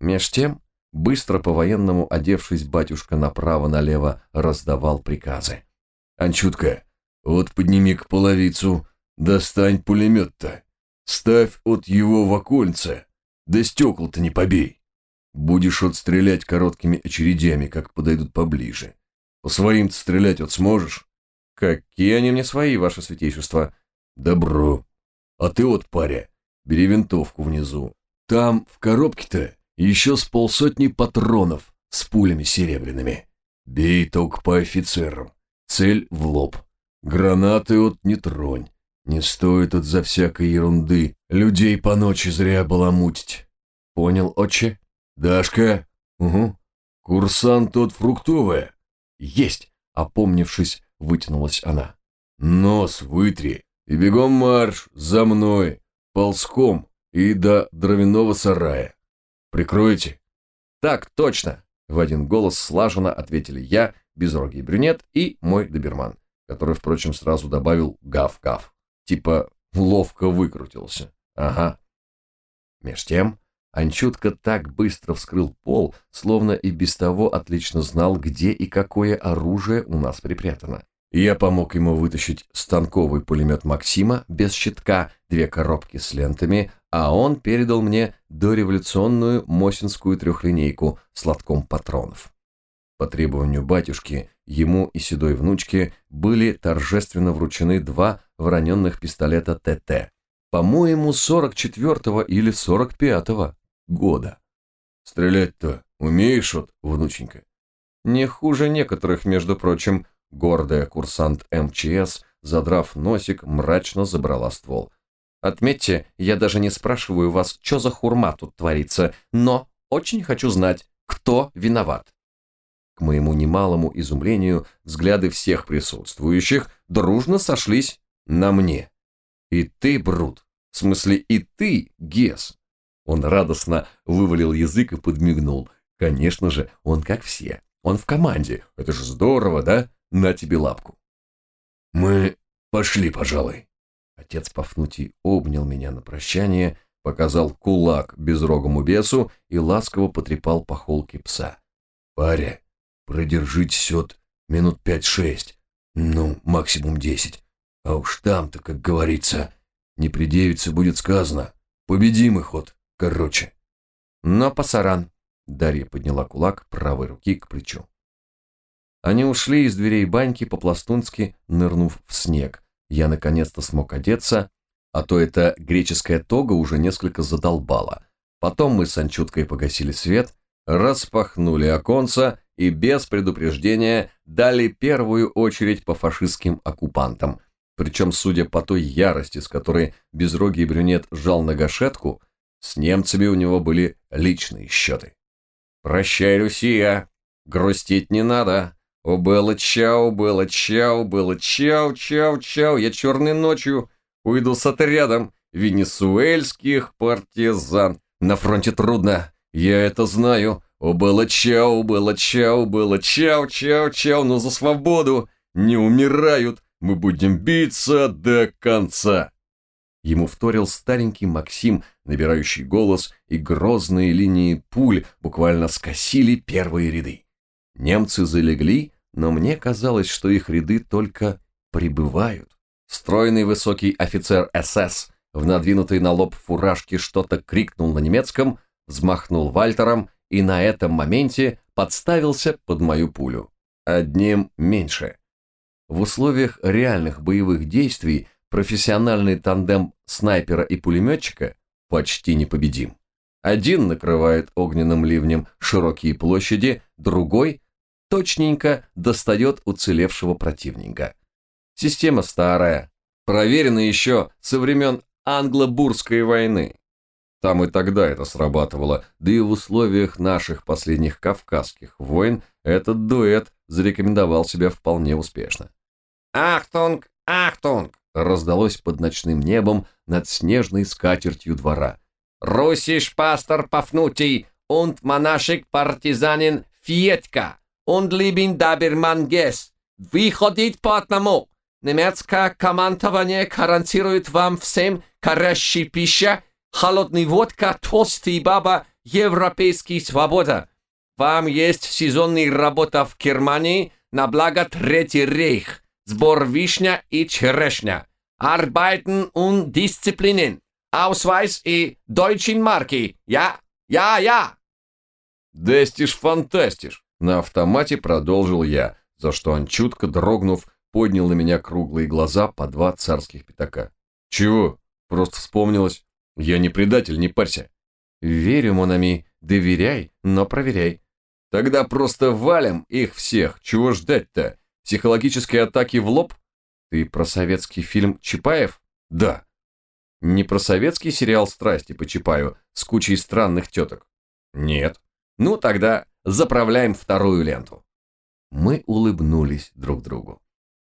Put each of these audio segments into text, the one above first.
Меж тем, быстро по-военному одевшись, батюшка направо-налево раздавал приказы. «Анчутка, вот подними-ка половицу, достань пулемет-то, ставь от его в окольце, да стекол-то не побей. Будешь отстрелять короткими очередями, как подойдут поближе. По своим-то стрелять вот сможешь?» «Какие они мне свои, ваше святейшество?» «Добро. А ты вот, паря, бери винтовку внизу. Там, в коробке-то, еще с полсотни патронов с пулями серебряными. Бей только по офицерам. Цель в лоб. Гранаты от не тронь. Не стоит от за всякой ерунды людей по ночи зря баламутить. Понял, отче? Дашка? Угу. Курсант тот фруктовая. Есть, опомнившись, вытянулась она. Нос вытри и бегом марш за мной, ползком и до дровяного сарая. Прикройте. Так, точно, в один голос слаженно ответили я, безрогий брюнет и мой доберман, который, впрочем, сразу добавил гав-гав. Типа ловко выкрутился. Ага. Меж тем, Анчутка так быстро вскрыл пол, словно и без того отлично знал, где и какое оружие у нас припрятано. Я помог ему вытащить станковый пулемет Максима без щитка, две коробки с лентами, а он передал мне дореволюционную мосинскую трехлинейку с лотком патронов. По требованию батюшки, ему и седой внучке были торжественно вручены два вороненных пистолета ТТ. По-моему, 44-го или 45-го года. «Стрелять-то умеешь, вот, внученька?» «Не хуже некоторых, между прочим», Гордая курсант МЧС, задрав носик, мрачно забрала ствол. Отметьте, я даже не спрашиваю вас, что за хурма тут творится, но очень хочу знать, кто виноват. К моему немалому изумлению, взгляды всех присутствующих дружно сошлись на мне. И ты, Брут, в смысле и ты, Гес. Он радостно вывалил язык и подмигнул. Конечно же, он как все. Он в команде. Это же здорово, да? На тебе лапку. Мы пошли, пожалуй. Отец Пафнутий обнял меня на прощание, показал кулак безрогому бесу и ласково потрепал по холке пса. Паря, продержите сет минут пять-шесть, ну, максимум десять. А уж там-то, как говорится, не предевиться будет сказано. Победим их вот, короче. Но пасаран. Дарья подняла кулак правой руки к плечу. Они ушли из дверей баньки по-пластунски, нырнув в снег. Я наконец-то смог одеться, а то эта греческая тога уже несколько задолбала. Потом мы с Анчуткой погасили свет, распахнули оконца и без предупреждения дали первую очередь по фашистским оккупантам. Причем, судя по той ярости, с которой безрогий брюнет жал на гашетку, с немцами у него были личные счеты. «Прощай, Люсия! Грустить не надо!» О, было чау, было чау, было чау, чау, чау. Я черной ночью уйду с отрядом венесуэльских партизан. На фронте трудно, я это знаю. О, было чау, было чау, было чау, чау, чау, но за свободу не умирают. Мы будем биться до конца. Ему вторил старенький Максим, набирающий голос, и грозные линии пуль буквально скосили первые ряды. Немцы залегли, но мне казалось, что их ряды только прибывают. Стройный высокий офицер СС в надвинутой на лоб фуражке что-то крикнул на немецком, взмахнул вальтером и на этом моменте подставился под мою пулю. Одним меньше. В условиях реальных боевых действий профессиональный тандем снайпера и пулеметчика почти непобедим. Один накрывает огненным ливнем широкие площади, другой точненько достает уцелевшего противника. Система старая, проверена еще со времен Англо-Бурской войны. Там и тогда это срабатывало, да и в условиях наших последних кавказских войн этот дуэт зарекомендовал себя вполне успешно. «Achtung! Achtung!» раздалось под ночным небом над снежной скатертью двора. «Russisch пастор Пафнутий und монашек партизанин Фьетка!» Und lieben Gäste. Выходить по одному. Немецкое командование гарантирует вам всем горящий пища, холодный водка, толстый баба европейский свобода. Вам есть сезонная работа в Германии на благо Третий рейх. Сбор вишня и черешня. Arbeiten und Disziplinen. Ausweis и Deutschen Marki. Я, я, я. Дестиш фантастиш. На автомате продолжил я, за что он, чутко дрогнув, поднял на меня круглые глаза по два царских пятака. «Чего? Просто вспомнилось. Я не предатель, не парься». «Верю, Монами, доверяй, но проверяй». «Тогда просто валим их всех. Чего ждать-то? Психологические атаки в лоб?» «Ты про советский фильм «Чапаев»?» «Да». «Не про советский сериал «Страсти по Чапаю» с кучей странных теток?» «Нет». «Ну, тогда заправляем вторую ленту». Мы улыбнулись друг другу.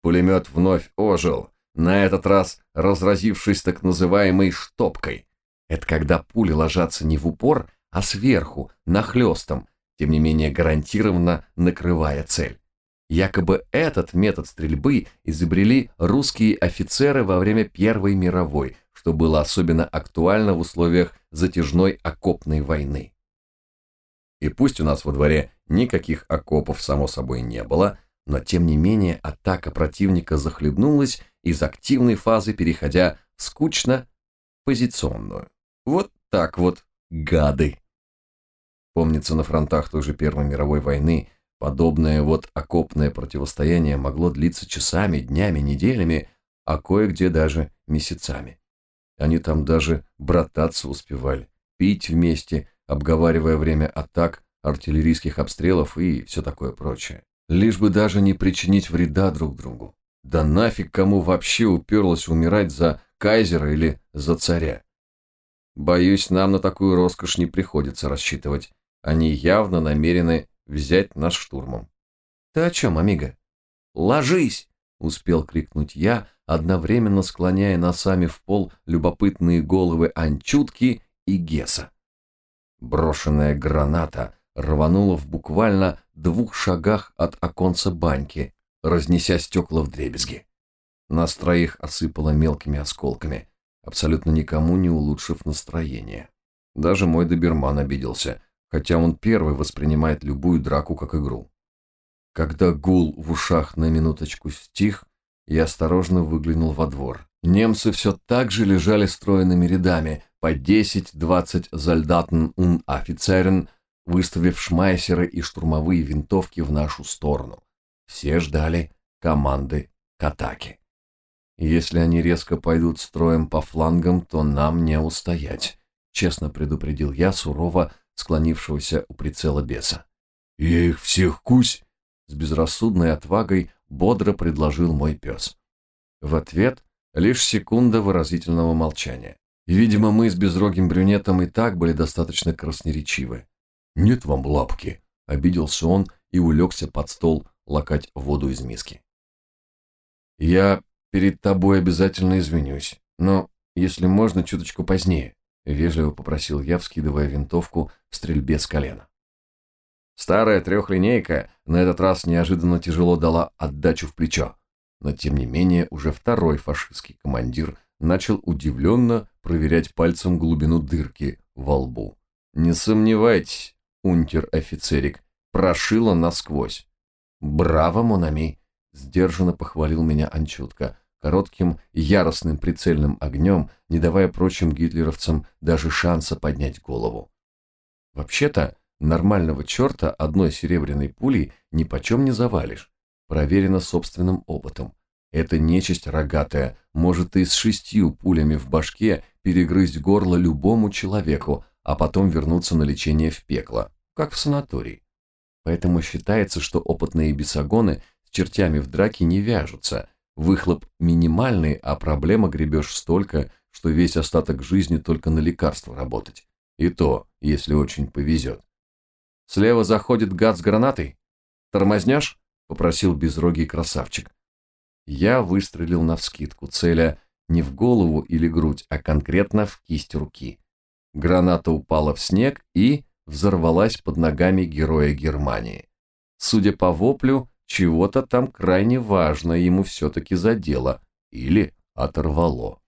Пулемет вновь ожил, на этот раз разразившись так называемой «штопкой». Это когда пули ложатся не в упор, а сверху, нахлестом, тем не менее гарантированно накрывая цель. Якобы этот метод стрельбы изобрели русские офицеры во время Первой мировой, что было особенно актуально в условиях затяжной окопной войны. И пусть у нас во дворе никаких окопов, само собой, не было, но тем не менее атака противника захлебнулась из активной фазы, переходя в скучно позиционную. Вот так вот, гады. Помнится, на фронтах той же Первой мировой войны подобное вот окопное противостояние могло длиться часами, днями, неделями, а кое-где даже месяцами. Они там даже брататься успевали, пить вместе, обговаривая время атак, артиллерийских обстрелов и все такое прочее лишь бы даже не причинить вреда друг другу. Да нафиг кому вообще уперлось умирать за кайзера или за царя? Боюсь, нам на такую роскошь не приходится рассчитывать. Они явно намерены взять нас штурмом. Ты о чем, Амиго? Ложись! Успел крикнуть я, одновременно склоняя носами в пол любопытные головы Анчутки и Геса. Брошенная граната рванула в буквально двух шагах от оконца баньки, разнеся стекла в дребезги. Нас троих осыпало мелкими осколками, абсолютно никому не улучшив настроение. Даже мой доберман обиделся, хотя он первый воспринимает любую драку как игру. Когда гул в ушах на минуточку стих, я осторожно выглянул во двор. Немцы все так же лежали стройными рядами, по 10-20 зальдатен und офицерен выставив шмайсеры и штурмовые винтовки в нашу сторону. Все ждали команды к атаке. Если они резко пойдут строем по флангам, то нам не устоять, честно предупредил я сурово склонившегося у прицела беса. Я их всех кусь, с безрассудной отвагой бодро предложил мой пес. В ответ лишь секунда выразительного молчания. Видимо, мы с безрогим брюнетом и так были достаточно красноречивы. «Нет вам лапки», — обиделся он и улегся под стол лакать воду из миски. «Я перед тобой обязательно извинюсь, но, если можно, чуточку позднее», — вежливо попросил я, вскидывая винтовку в стрельбе с колена. Старая трехлинейка на этот раз неожиданно тяжело дала отдачу в плечо, но тем не менее уже второй фашистский командир начал удивленно проверять пальцем глубину дырки во лбу. «Не сомневайтесь, унтер-офицерик, прошила насквозь. «Браво, Монами!» – сдержанно похвалил меня Анчутка, коротким яростным прицельным огнем, не давая прочим гитлеровцам даже шанса поднять голову. Вообще-то, нормального черта одной серебряной пулей ни почем не завалишь. Проверено собственным опытом. Эта нечисть рогатая может и с шестью пулями в башке перегрызть горло любому человеку, а потом вернуться на лечение в пекло как в санатории. Поэтому считается, что опытные бесогоны с чертями в драке не вяжутся. Выхлоп минимальный, а проблема гребешь столько, что весь остаток жизни только на лекарство работать. И то, если очень повезет. Слева заходит гад с гранатой. «Тормознешь?» – попросил безрогий красавчик. Я выстрелил навскидку, целя не в голову или грудь, а конкретно в кисть руки. Граната упала в снег и взорвалась под ногами героя Германии. Судя по воплю, чего-то там крайне важно ему все-таки задело или оторвало.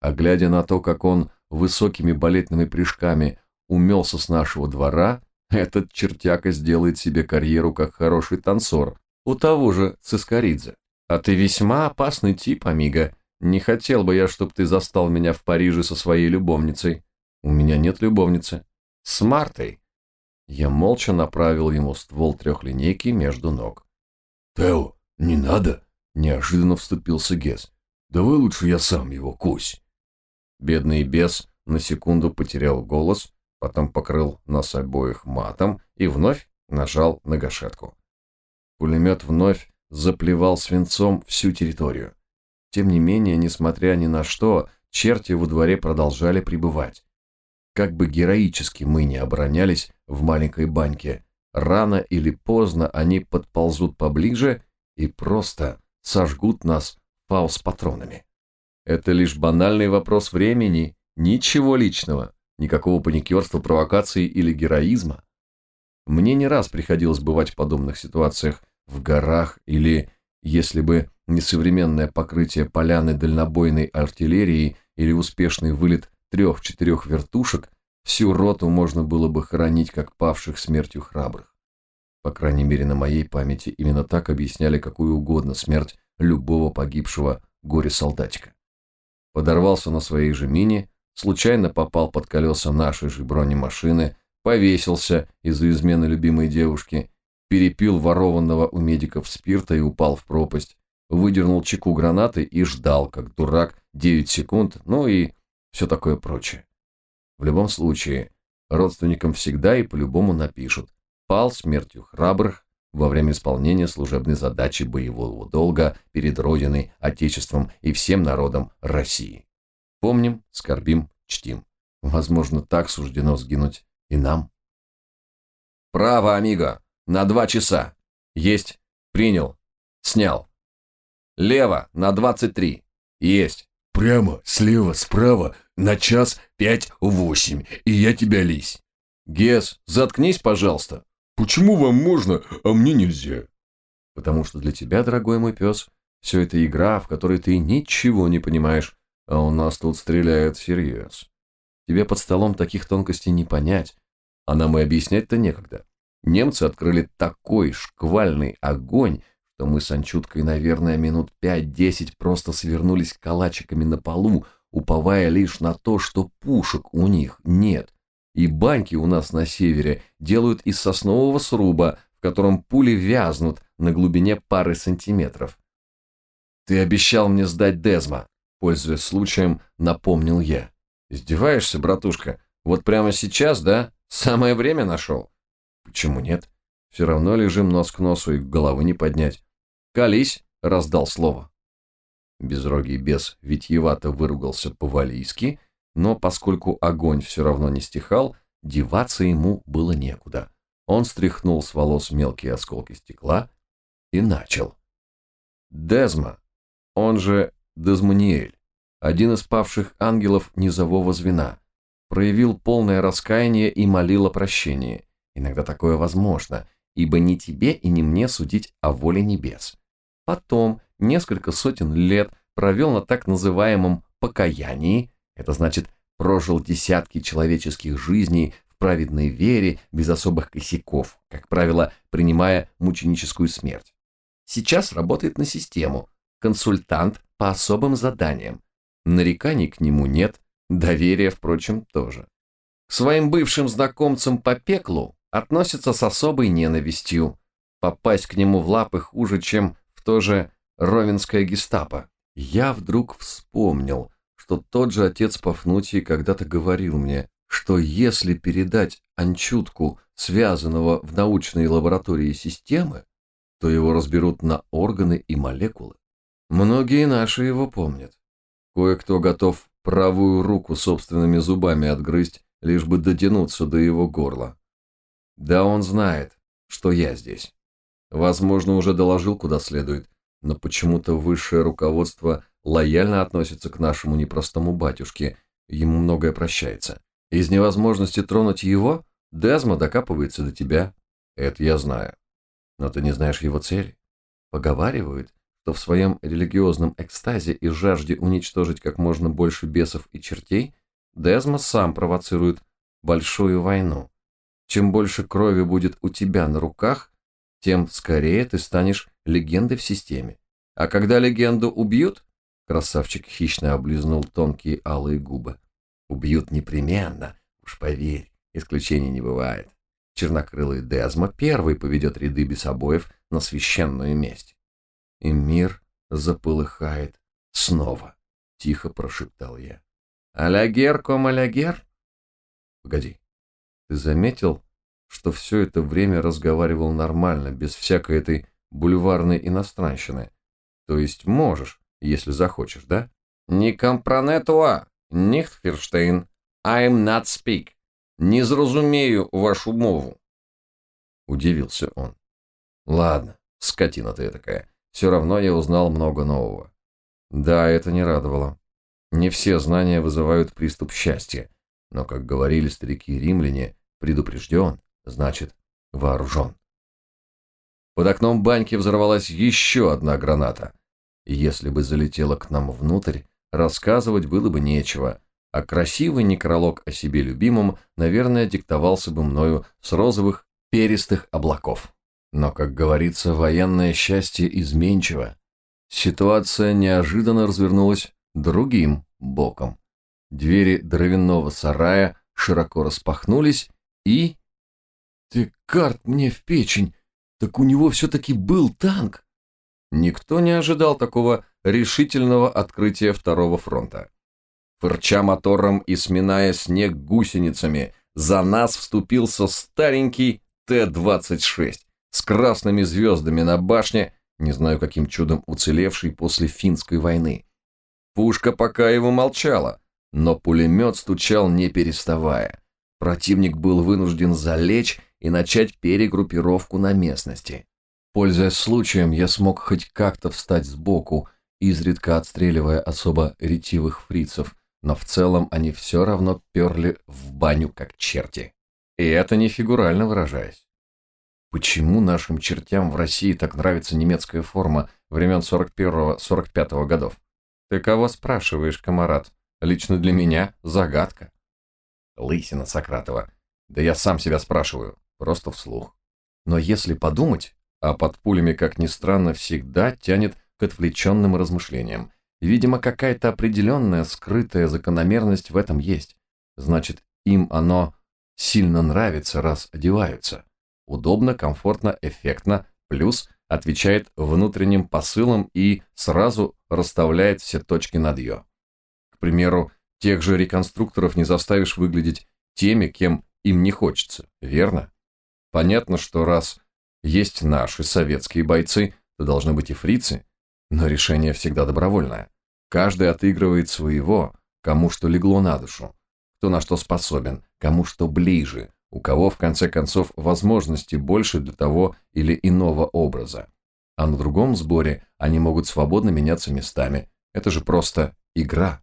А глядя на то, как он высокими балетными прыжками умелся с нашего двора, этот чертяка сделает себе карьеру как хороший танцор у того же Цискоридзе. А ты весьма опасный тип, Амиго. Не хотел бы я, чтобы ты застал меня в Париже со своей любовницей. У меня нет любовницы. С Мартой. Я молча направил ему ствол трехлинейки между ног. Тео, не надо, неожиданно вступился Гес. Давай лучше я сам его кусь. Бедный бес на секунду потерял голос, потом покрыл нас обоих матом и вновь нажал на гашетку. Пулемет вновь заплевал свинцом всю территорию. Тем не менее, несмотря ни на что, черти во дворе продолжали пребывать. Как бы героически мы не оборонялись в маленькой баньке, рано или поздно они подползут поближе и просто сожгут нас фаус-патронами. Это лишь банальный вопрос времени, ничего личного, никакого паникерства, провокации или героизма. Мне не раз приходилось бывать в подобных ситуациях в горах или, если бы не современное покрытие поляны дальнобойной артиллерии или успешный вылет трех-четырех вертушек, всю роту можно было бы хоронить как павших смертью храбрых. По крайней мере, на моей памяти именно так объясняли какую угодно смерть любого погибшего горе-солдатика. Подорвался на своей же мине, случайно попал под колеса нашей же бронемашины, повесился из-за измены любимой девушки, перепил ворованного у медиков спирта и упал в пропасть, выдернул чеку гранаты и ждал, как дурак, 9 секунд, ну и все такое прочее. В любом случае, родственникам всегда и по-любому напишут «пал смертью храбрых во время исполнения служебной задачи боевого долга перед Родиной, Отечеством и всем народом России». Помним, скорбим, чтим. Возможно, так суждено сгинуть и нам. «Право, амиго! На два часа! Есть! Принял! Снял!» Лево на 23. Есть. Прямо, слева, справа, на час пять восемь, и я тебя лись. Гес, заткнись, пожалуйста. Почему вам можно, а мне нельзя? Потому что для тебя, дорогой мой пес, все это игра, в которой ты ничего не понимаешь, а у нас тут стреляют всерьез. Тебе под столом таких тонкостей не понять, а нам и объяснять-то некогда. Немцы открыли такой шквальный огонь, то мы с Анчуткой, наверное, минут пять-десять просто свернулись калачиками на полу, уповая лишь на то, что пушек у них нет. И баньки у нас на севере делают из соснового сруба, в котором пули вязнут на глубине пары сантиметров. «Ты обещал мне сдать Дезма», — пользуясь случаем, напомнил я. «Издеваешься, братушка? Вот прямо сейчас, да? Самое время нашел?» «Почему нет? Все равно лежим нос к носу и головы не поднять. «Колись!» — раздал слово. Безрогий бес витьевато выругался по-валийски, но поскольку огонь все равно не стихал, деваться ему было некуда. Он стряхнул с волос мелкие осколки стекла и начал. Дезма, он же Дезманиэль, один из павших ангелов низового звена, проявил полное раскаяние и молил о прощении. Иногда такое возможно, ибо не тебе и не мне судить о воле небес. Потом несколько сотен лет провел на так называемом покаянии, это значит прожил десятки человеческих жизней в праведной вере, без особых косяков, как правило, принимая мученическую смерть. Сейчас работает на систему, консультант по особым заданиям. Нареканий к нему нет, доверия, впрочем, тоже. К своим бывшим знакомцам по пеклу относится с особой ненавистью. Попасть к нему в лапы хуже, чем тоже ровенское гестапо. Я вдруг вспомнил, что тот же отец Пафнутий когда-то говорил мне, что если передать анчутку, связанного в научной лаборатории системы, то его разберут на органы и молекулы. Многие наши его помнят. Кое-кто готов правую руку собственными зубами отгрызть, лишь бы дотянуться до его горла. Да он знает, что я здесь. Возможно, уже доложил куда следует, но почему-то высшее руководство лояльно относится к нашему непростому батюшке, ему многое прощается. Из невозможности тронуть его Дезма докапывается до тебя. Это я знаю. Но ты не знаешь его цели. Поговаривают, что в своем религиозном экстазе и жажде уничтожить как можно больше бесов и чертей Дезма сам провоцирует большую войну. Чем больше крови будет у тебя на руках, тем скорее ты станешь легендой в системе. А когда легенду убьют, красавчик хищно облизнул тонкие алые губы. Убьют непременно, уж поверь, исключений не бывает. Чернокрылый Дезма первый поведет ряды бесобоев на священную месть. И мир заполыхает снова, тихо прошептал я. Алягер ком алягер? Погоди, ты заметил, что все это время разговаривал нормально, без всякой этой бульварной иностранщины? То есть можешь, если захочешь, да? Не компронетуа, nicht verstehen, I'm not speak. Не зразумею вашу мову. Удивился он. Ладно, скотина ты такая. Все равно я узнал много нового. Да, это не радовало. Не все знания вызывают приступ счастья, но, как говорили старики-римляне, предупрежден, значит вооружен. Под окном баньки взорвалась еще одна граната. Если бы залетела к нам внутрь, рассказывать было бы нечего, а красивый некролог о себе любимом, наверное, диктовался бы мною с розовых перистых облаков. Но, как говорится, военное счастье изменчиво. Ситуация неожиданно развернулась другим боком. Двери дровяного сарая широко распахнулись, и... «Ты карт мне в печень! Так у него все-таки был танк!» Никто не ожидал такого решительного открытия второго фронта. Фырча мотором и сминая снег гусеницами, за нас вступился старенький Т-26 с красными звездами на башне, не знаю каким чудом уцелевший после финской войны. Пушка пока его молчала, но пулемет стучал не переставая. Противник был вынужден залечь и начать перегруппировку на местности. Пользуясь случаем, я смог хоть как-то встать сбоку, изредка отстреливая особо ретивых фрицев, но в целом они все равно перли в баню как черти. И это не фигурально выражаясь. Почему нашим чертям в России так нравится немецкая форма времен 41-45 годов? Ты кого спрашиваешь, комарат? Лично для меня загадка. Лысина Сократова. Да я сам себя спрашиваю, просто вслух. Но если подумать, а под пулями, как ни странно, всегда тянет к отвлеченным размышлениям. Видимо, какая-то определенная скрытая закономерность в этом есть. Значит, им оно сильно нравится, раз одеваются. Удобно, комфортно, эффектно, плюс отвечает внутренним посылам и сразу расставляет все точки над «ё». К примеру, тех же реконструкторов не заставишь выглядеть теми, кем им не хочется, верно? Понятно, что раз есть наши советские бойцы, то должны быть и фрицы, но решение всегда добровольное. Каждый отыгрывает своего, кому что легло на душу, кто на что способен, кому что ближе, у кого, в конце концов, возможности больше для того или иного образа. А на другом сборе они могут свободно меняться местами. Это же просто игра.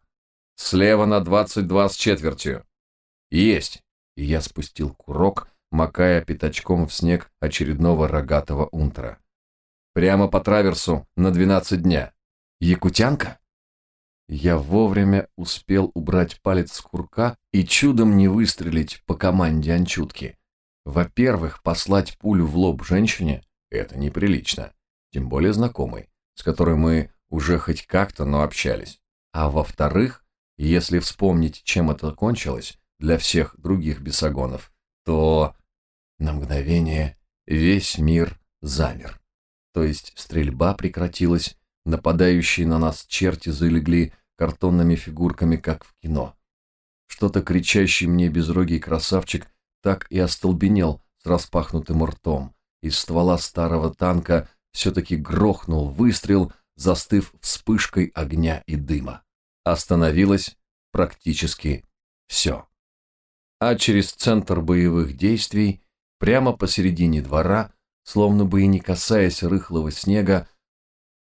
Слева на 22 с четвертью. Есть. И я спустил курок, макая пятачком в снег очередного рогатого унтера. Прямо по траверсу на 12 дня. Якутянка? Я вовремя успел убрать палец с курка и чудом не выстрелить по команде анчутки. Во-первых, послать пулю в лоб женщине – это неприлично, тем более знакомой, с которой мы уже хоть как-то, но общались. А во-вторых, если вспомнить, чем это кончилось для всех других бесогонов, то на мгновение весь мир замер. То есть стрельба прекратилась, Нападающие на нас черти залегли картонными фигурками, как в кино. Что-то кричащий мне безрогий красавчик так и остолбенел с распахнутым ртом. Из ствола старого танка все-таки грохнул выстрел, застыв вспышкой огня и дыма. Остановилось практически все. А через центр боевых действий, прямо посередине двора, словно бы и не касаясь рыхлого снега,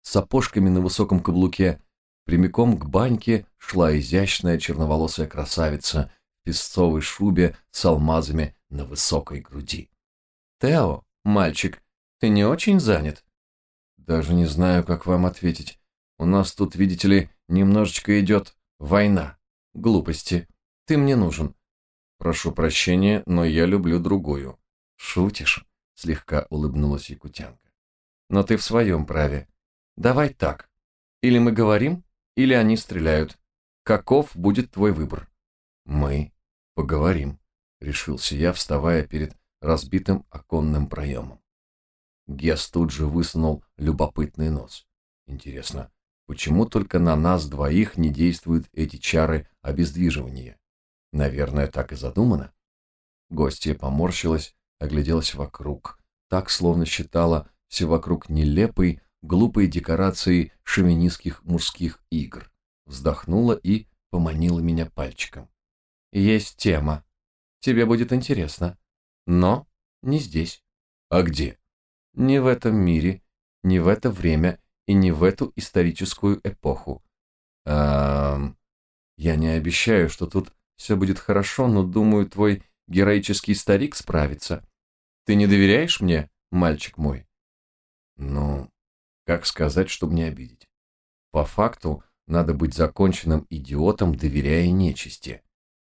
сапожками на высоком каблуке, прямиком к баньке шла изящная черноволосая красавица в песцовой шубе с алмазами на высокой груди. «Тео, мальчик, ты не очень занят?» «Даже не знаю, как вам ответить. У нас тут, видите ли, немножечко идет война. Глупости. Ты мне нужен. Прошу прощения, но я люблю другую. Шутишь? Слегка улыбнулась якутянка. Но ты в своем праве. Давай так. Или мы говорим, или они стреляют. Каков будет твой выбор? Мы поговорим, решился я, вставая перед разбитым оконным проемом. Гес тут же высунул любопытный нос. Интересно, почему только на нас двоих не действуют эти чары обездвиживания? Наверное, так и задумано. Гостья поморщилась, огляделась вокруг, так словно считала все вокруг нелепой, глупой декорацией шовинистских мужских игр. Вздохнула и поманила меня пальчиком. «Есть тема. Тебе будет интересно. Но не здесь». «А где?» «Не в этом мире, не в это время и не в эту историческую эпоху». «Эм...» «Я не обещаю, что тут все будет хорошо, но, думаю, твой героический старик справится. Ты не доверяешь мне, мальчик мой? Ну, как сказать, чтобы не обидеть? По факту, надо быть законченным идиотом, доверяя нечисти.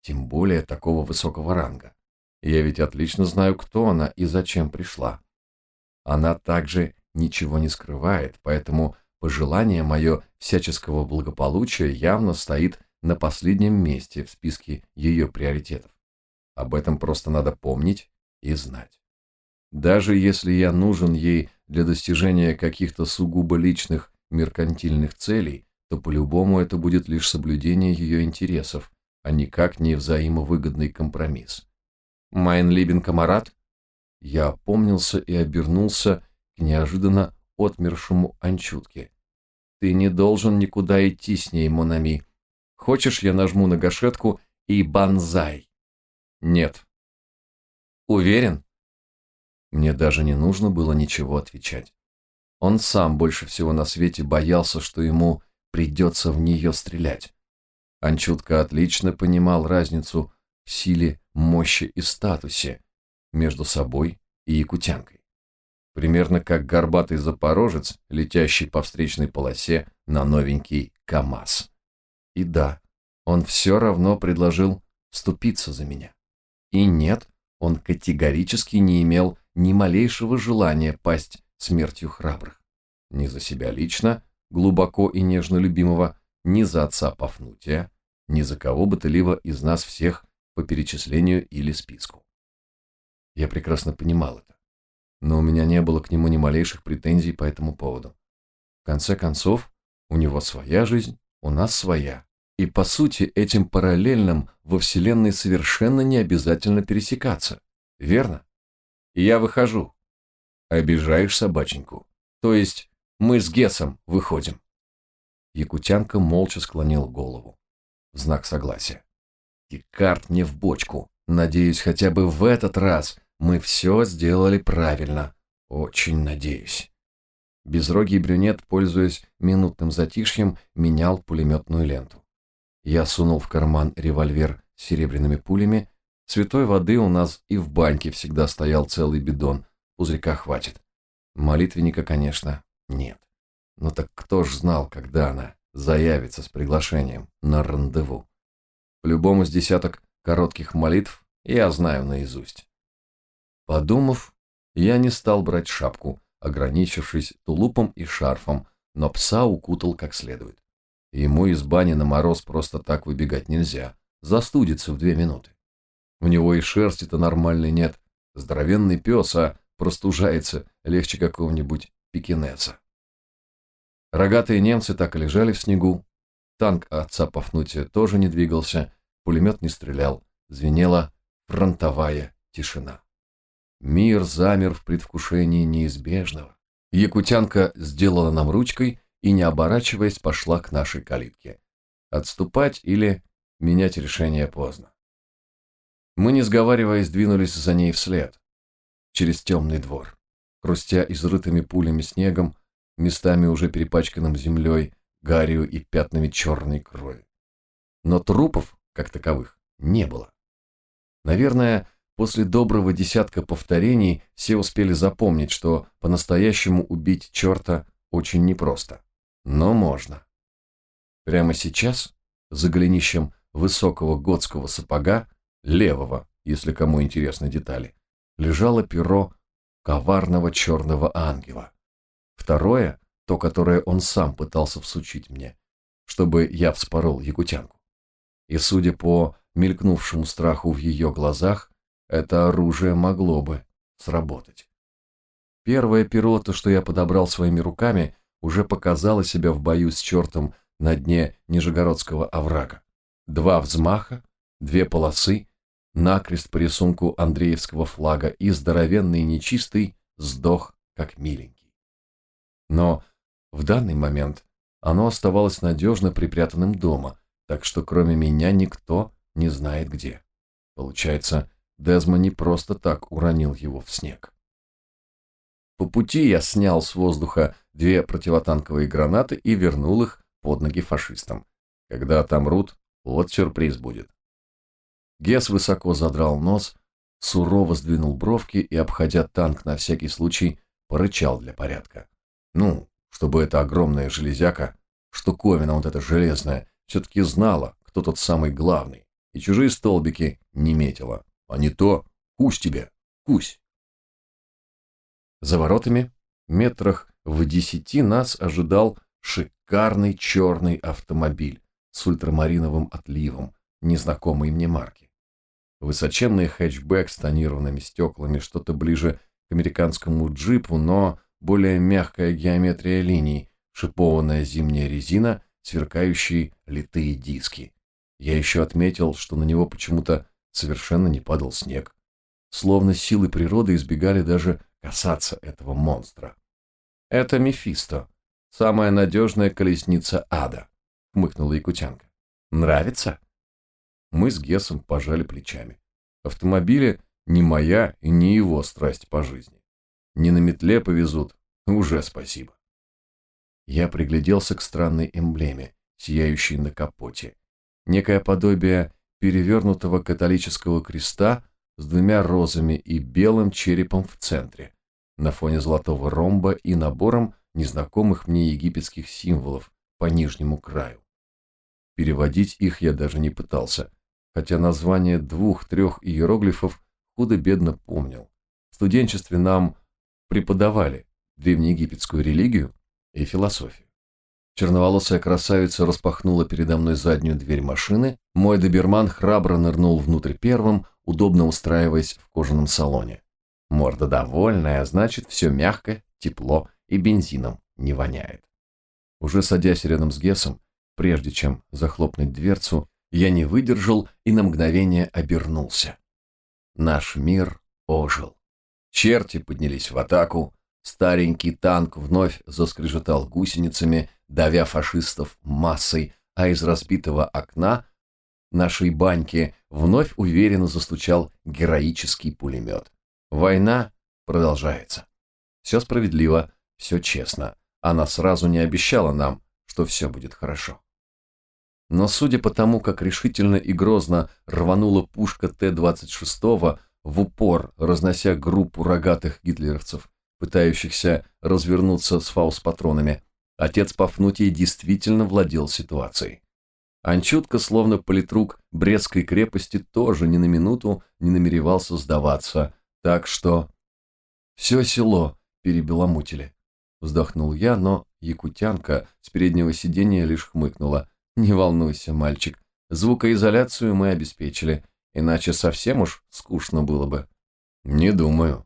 Тем более такого высокого ранга. Я ведь отлично знаю, кто она и зачем пришла. Она также ничего не скрывает, поэтому пожелание мое всяческого благополучия явно стоит на последнем месте в списке ее приоритетов. Об этом просто надо помнить и знать. Даже если я нужен ей для достижения каких-то сугубо личных меркантильных целей, то по-любому это будет лишь соблюдение ее интересов, а никак не взаимовыгодный компромисс. «Майн Либен Камарат?» Я опомнился и обернулся неожиданно отмершему Анчутке. «Ты не должен никуда идти с ней, Монами. Хочешь, я нажму на гашетку и банзай? Нет. Уверен? Мне даже не нужно было ничего отвечать. Он сам больше всего на свете боялся, что ему придется в нее стрелять. Анчутка отлично понимал разницу в силе, мощи и статусе между собой и якутянкой. Примерно как горбатый запорожец, летящий по встречной полосе на новенький КАМАЗ. И да, он все равно предложил вступиться за меня. И нет, он категорически не имел ни малейшего желания пасть смертью храбрых. Ни за себя лично, глубоко и нежно любимого, ни за отца Пафнутия, ни за кого бы то либо из нас всех по перечислению или списку. Я прекрасно понимал это, но у меня не было к нему ни малейших претензий по этому поводу. В конце концов, у него своя жизнь, у нас своя. И по сути этим параллельным во Вселенной совершенно не обязательно пересекаться. Верно? И я выхожу. Обижаешь собаченьку. То есть мы с Гесом выходим. Якутянка молча склонила голову. В знак согласия. И карт не в бочку. Надеюсь, хотя бы в этот раз мы все сделали правильно. Очень надеюсь. Безрогий брюнет, пользуясь минутным затишьем, менял пулеметную ленту. Я сунул в карман револьвер с серебряными пулями. Святой воды у нас и в баньке всегда стоял целый бидон. Пузырька хватит. Молитвенника, конечно, нет. Но так кто ж знал, когда она заявится с приглашением на рандеву? По-любому с десяток коротких молитв я знаю наизусть. Подумав, я не стал брать шапку, ограничившись тулупом и шарфом, но пса укутал как следует. Ему из бани на мороз просто так выбегать нельзя, застудится в две минуты. У него и шерсти-то нормальной нет, здоровенный пес, а простужается легче какого-нибудь пекинеса. Рогатые немцы так и лежали в снегу, танк отца Пафнутия тоже не двигался, пулемет не стрелял, звенела фронтовая тишина. Мир замер в предвкушении неизбежного. Якутянка сделала нам ручкой, и, не оборачиваясь, пошла к нашей калитке. Отступать или менять решение поздно. Мы, не сговариваясь, двинулись за ней вслед, через темный двор, хрустя изрытыми пулями снегом, местами уже перепачканным землей, гарью и пятнами черной крови. Но трупов, как таковых, не было. Наверное, после доброго десятка повторений все успели запомнить, что по-настоящему убить черта очень непросто но можно. Прямо сейчас, за голенищем высокого готского сапога, левого, если кому интересны детали, лежало перо коварного черного ангела. Второе, то, которое он сам пытался всучить мне, чтобы я вспорол якутянку. И судя по мелькнувшему страху в ее глазах, это оружие могло бы сработать. Первое перо, то, что я подобрал своими руками, уже показало себя в бою с чертом на дне Нижегородского оврага. Два взмаха, две полосы, накрест по рисунку Андреевского флага и здоровенный нечистый сдох как миленький. Но в данный момент оно оставалось надежно припрятанным дома, так что кроме меня никто не знает где. Получается, Дезма не просто так уронил его в снег. По пути я снял с воздуха две противотанковые гранаты и вернул их под ноги фашистам. Когда отомрут, вот сюрприз будет. Гес высоко задрал нос, сурово сдвинул бровки и, обходя танк на всякий случай, порычал для порядка. Ну, чтобы эта огромная железяка, штуковина вот эта железная, все-таки знала, кто тот самый главный, и чужие столбики не метила. А не то, кусь тебе, кусь. За воротами, метрах в десяти, нас ожидал шикарный черный автомобиль с ультрамариновым отливом, незнакомой мне марки. Высоченный хэтчбэк с тонированными стеклами, что-то ближе к американскому джипу, но более мягкая геометрия линий, шипованная зимняя резина, сверкающие литые диски. Я еще отметил, что на него почему-то совершенно не падал снег. Словно силы природы избегали даже касаться этого монстра. «Это Мефисто, самая надежная колесница ада», — хмыкнула якутянка. «Нравится?» Мы с Гесом пожали плечами. Автомобили не моя и не его страсть по жизни. Не на метле повезут, уже спасибо. Я пригляделся к странной эмблеме, сияющей на капоте. Некое подобие перевернутого католического креста с двумя розами и белым черепом в центре, на фоне золотого ромба и набором незнакомых мне египетских символов по нижнему краю. Переводить их я даже не пытался, хотя название двух-трех иероглифов худо-бедно помнил. В студенчестве нам преподавали древнеегипетскую религию и философию. Черноволосая красавица распахнула передо мной заднюю дверь машины, мой доберман храбро нырнул внутрь первым, удобно устраиваясь в кожаном салоне. Морда довольная, значит, все мягко, тепло и бензином не воняет. Уже садясь рядом с Гесом, прежде чем захлопнуть дверцу, я не выдержал и на мгновение обернулся. Наш мир ожил. Черти поднялись в атаку, старенький танк вновь заскрежетал гусеницами, давя фашистов массой, а из разбитого окна нашей баньки вновь уверенно застучал героический пулемет. Война продолжается. Все справедливо, все честно. Она сразу не обещала нам, что все будет хорошо. Но судя по тому, как решительно и грозно рванула пушка Т-26 в упор, разнося группу рогатых гитлеровцев, пытающихся развернуться с фаус-патронами, Отец Пафнутий действительно владел ситуацией. Анчутка, словно политрук Брестской крепости, тоже ни на минуту не намеревался сдаваться, так что... Все село перебеламутили. Вздохнул я, но якутянка с переднего сиденья лишь хмыкнула. Не волнуйся, мальчик, звукоизоляцию мы обеспечили, иначе совсем уж скучно было бы. Не думаю.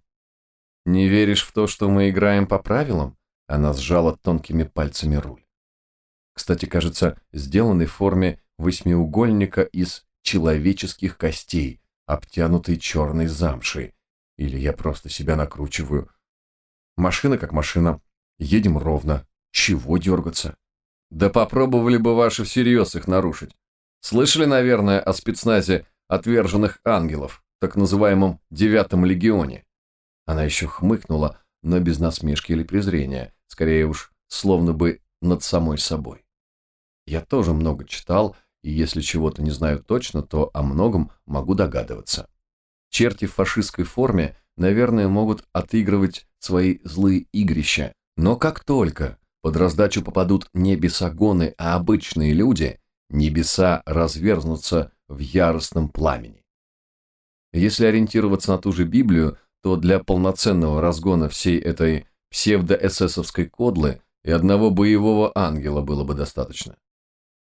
Не веришь в то, что мы играем по правилам? Она сжала тонкими пальцами руль. Кстати, кажется, сделанный в форме восьмиугольника из человеческих костей, обтянутый черной замшей. Или я просто себя накручиваю. Машина как машина. Едем ровно. Чего дергаться? Да попробовали бы ваши всерьез их нарушить. Слышали, наверное, о спецназе отверженных ангелов, так называемом девятом легионе? Она еще хмыкнула, но без насмешки или презрения, скорее уж, словно бы над самой собой. Я тоже много читал, и если чего-то не знаю точно, то о многом могу догадываться. Черти в фашистской форме, наверное, могут отыгрывать свои злые игрища, но как только под раздачу попадут не бесогоны, а обычные люди, небеса разверзнутся в яростном пламени. Если ориентироваться на ту же Библию, то для полноценного разгона всей этой псевдо-эсэсовской кодлы и одного боевого ангела было бы достаточно.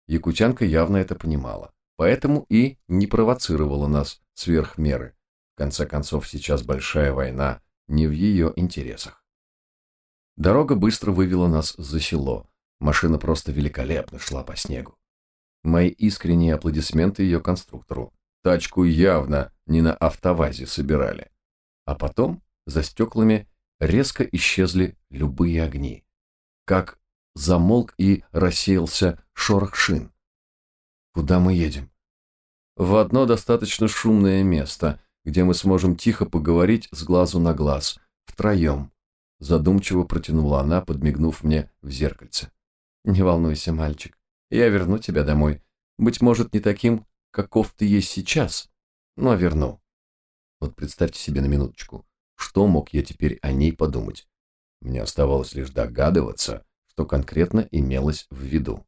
Якутянка явно это понимала, поэтому и не провоцировала нас сверх меры. В конце концов, сейчас большая война не в ее интересах. Дорога быстро вывела нас за село. Машина просто великолепно шла по снегу. Мои искренние аплодисменты ее конструктору. Тачку явно не на автовазе собирали. А потом за стеклами резко исчезли любые огни. Как замолк и рассеялся шорох шин. Куда мы едем? В одно достаточно шумное место, где мы сможем тихо поговорить с глазу на глаз, втроем. Задумчиво протянула она, подмигнув мне в зеркальце. Не волнуйся, мальчик, я верну тебя домой. Быть может, не таким, каков ты есть сейчас, но верну. Вот представьте себе на минуточку, что мог я теперь о ней подумать. Мне оставалось лишь догадываться, что конкретно имелось в виду.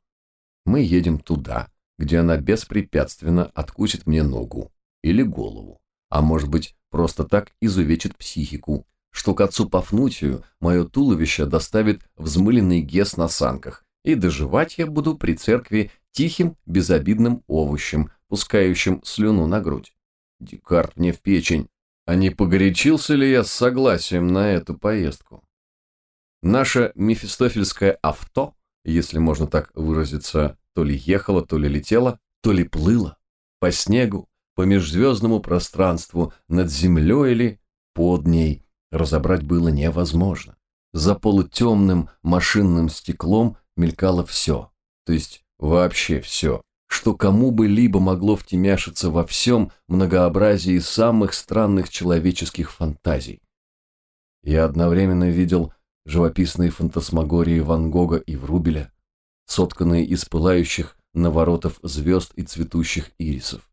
Мы едем туда, где она беспрепятственно откусит мне ногу или голову, а может быть, просто так изувечит психику, что к отцу Пафнутию мое туловище доставит взмыленный гес на санках, и доживать я буду при церкви тихим, безобидным овощем, пускающим слюну на грудь. Декарт мне в печень. А не погорячился ли я с согласием на эту поездку? Наше мефистофельское авто, если можно так выразиться, то ли ехало, то ли летело, то ли плыло по снегу, по межзвездному пространству, над землей или под ней, разобрать было невозможно. За полутемным машинным стеклом мелькало все, то есть вообще все, что кому бы либо могло втемяшиться во всем многообразии самых странных человеческих фантазий. Я одновременно видел живописные фантасмагории Ван Гога и Врубеля, сотканные из пылающих наворотов звезд и цветущих ирисов.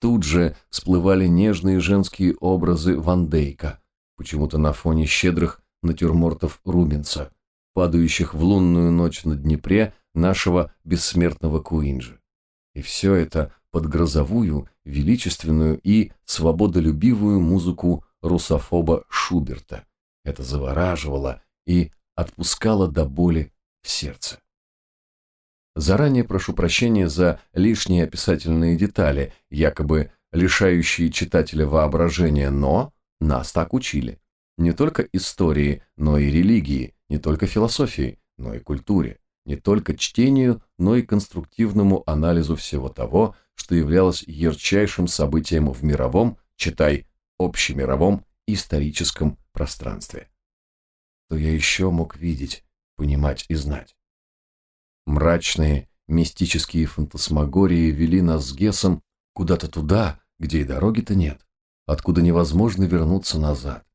Тут же всплывали нежные женские образы Ван Дейка, почему-то на фоне щедрых натюрмортов Рубенса, падающих в лунную ночь на Днепре нашего бессмертного Куинджи. И все это под грозовую, величественную и свободолюбивую музыку русофоба Шуберта. Это завораживало и отпускало до боли в сердце. Заранее прошу прощения за лишние описательные детали, якобы лишающие читателя воображения, но нас так учили. Не только истории, но и религии, не только философии, но и культуре, не только чтению, но и конструктивному анализу всего того, что являлось ярчайшим событием в мировом, читай, общемировом историческом пространстве. Что я еще мог видеть, понимать и знать? Мрачные, мистические фантасмагории вели нас с Гесом куда-то туда, где и дороги-то нет, откуда невозможно вернуться назад.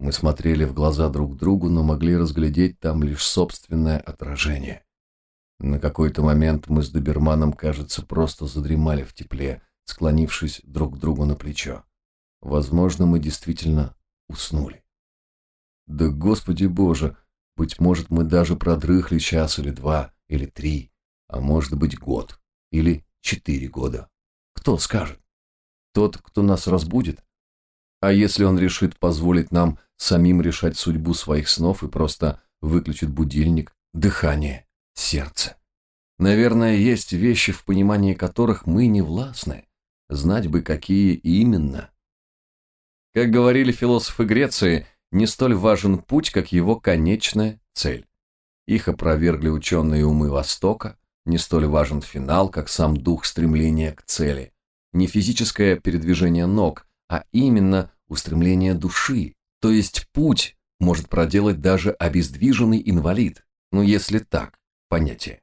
Мы смотрели в глаза друг другу, но могли разглядеть там лишь собственное отражение. На какой-то момент мы с доберманом, кажется, просто задремали в тепле, склонившись друг к другу на плечо. Возможно, мы действительно уснули. Да, Господи Боже, быть может, мы даже продрыхли час или два, или три, а может быть, год, или четыре года. Кто скажет? Тот, кто нас разбудит? А если он решит позволить нам самим решать судьбу своих снов и просто выключит будильник, дыхание, сердце? Наверное, есть вещи, в понимании которых мы не властны. Знать бы, какие именно. Как говорили философы Греции, не столь важен путь, как его конечная цель. Их опровергли ученые умы Востока, не столь важен финал, как сам дух стремления к цели. Не физическое передвижение ног, а именно устремление души, то есть путь может проделать даже обездвиженный инвалид, ну если так, понятие.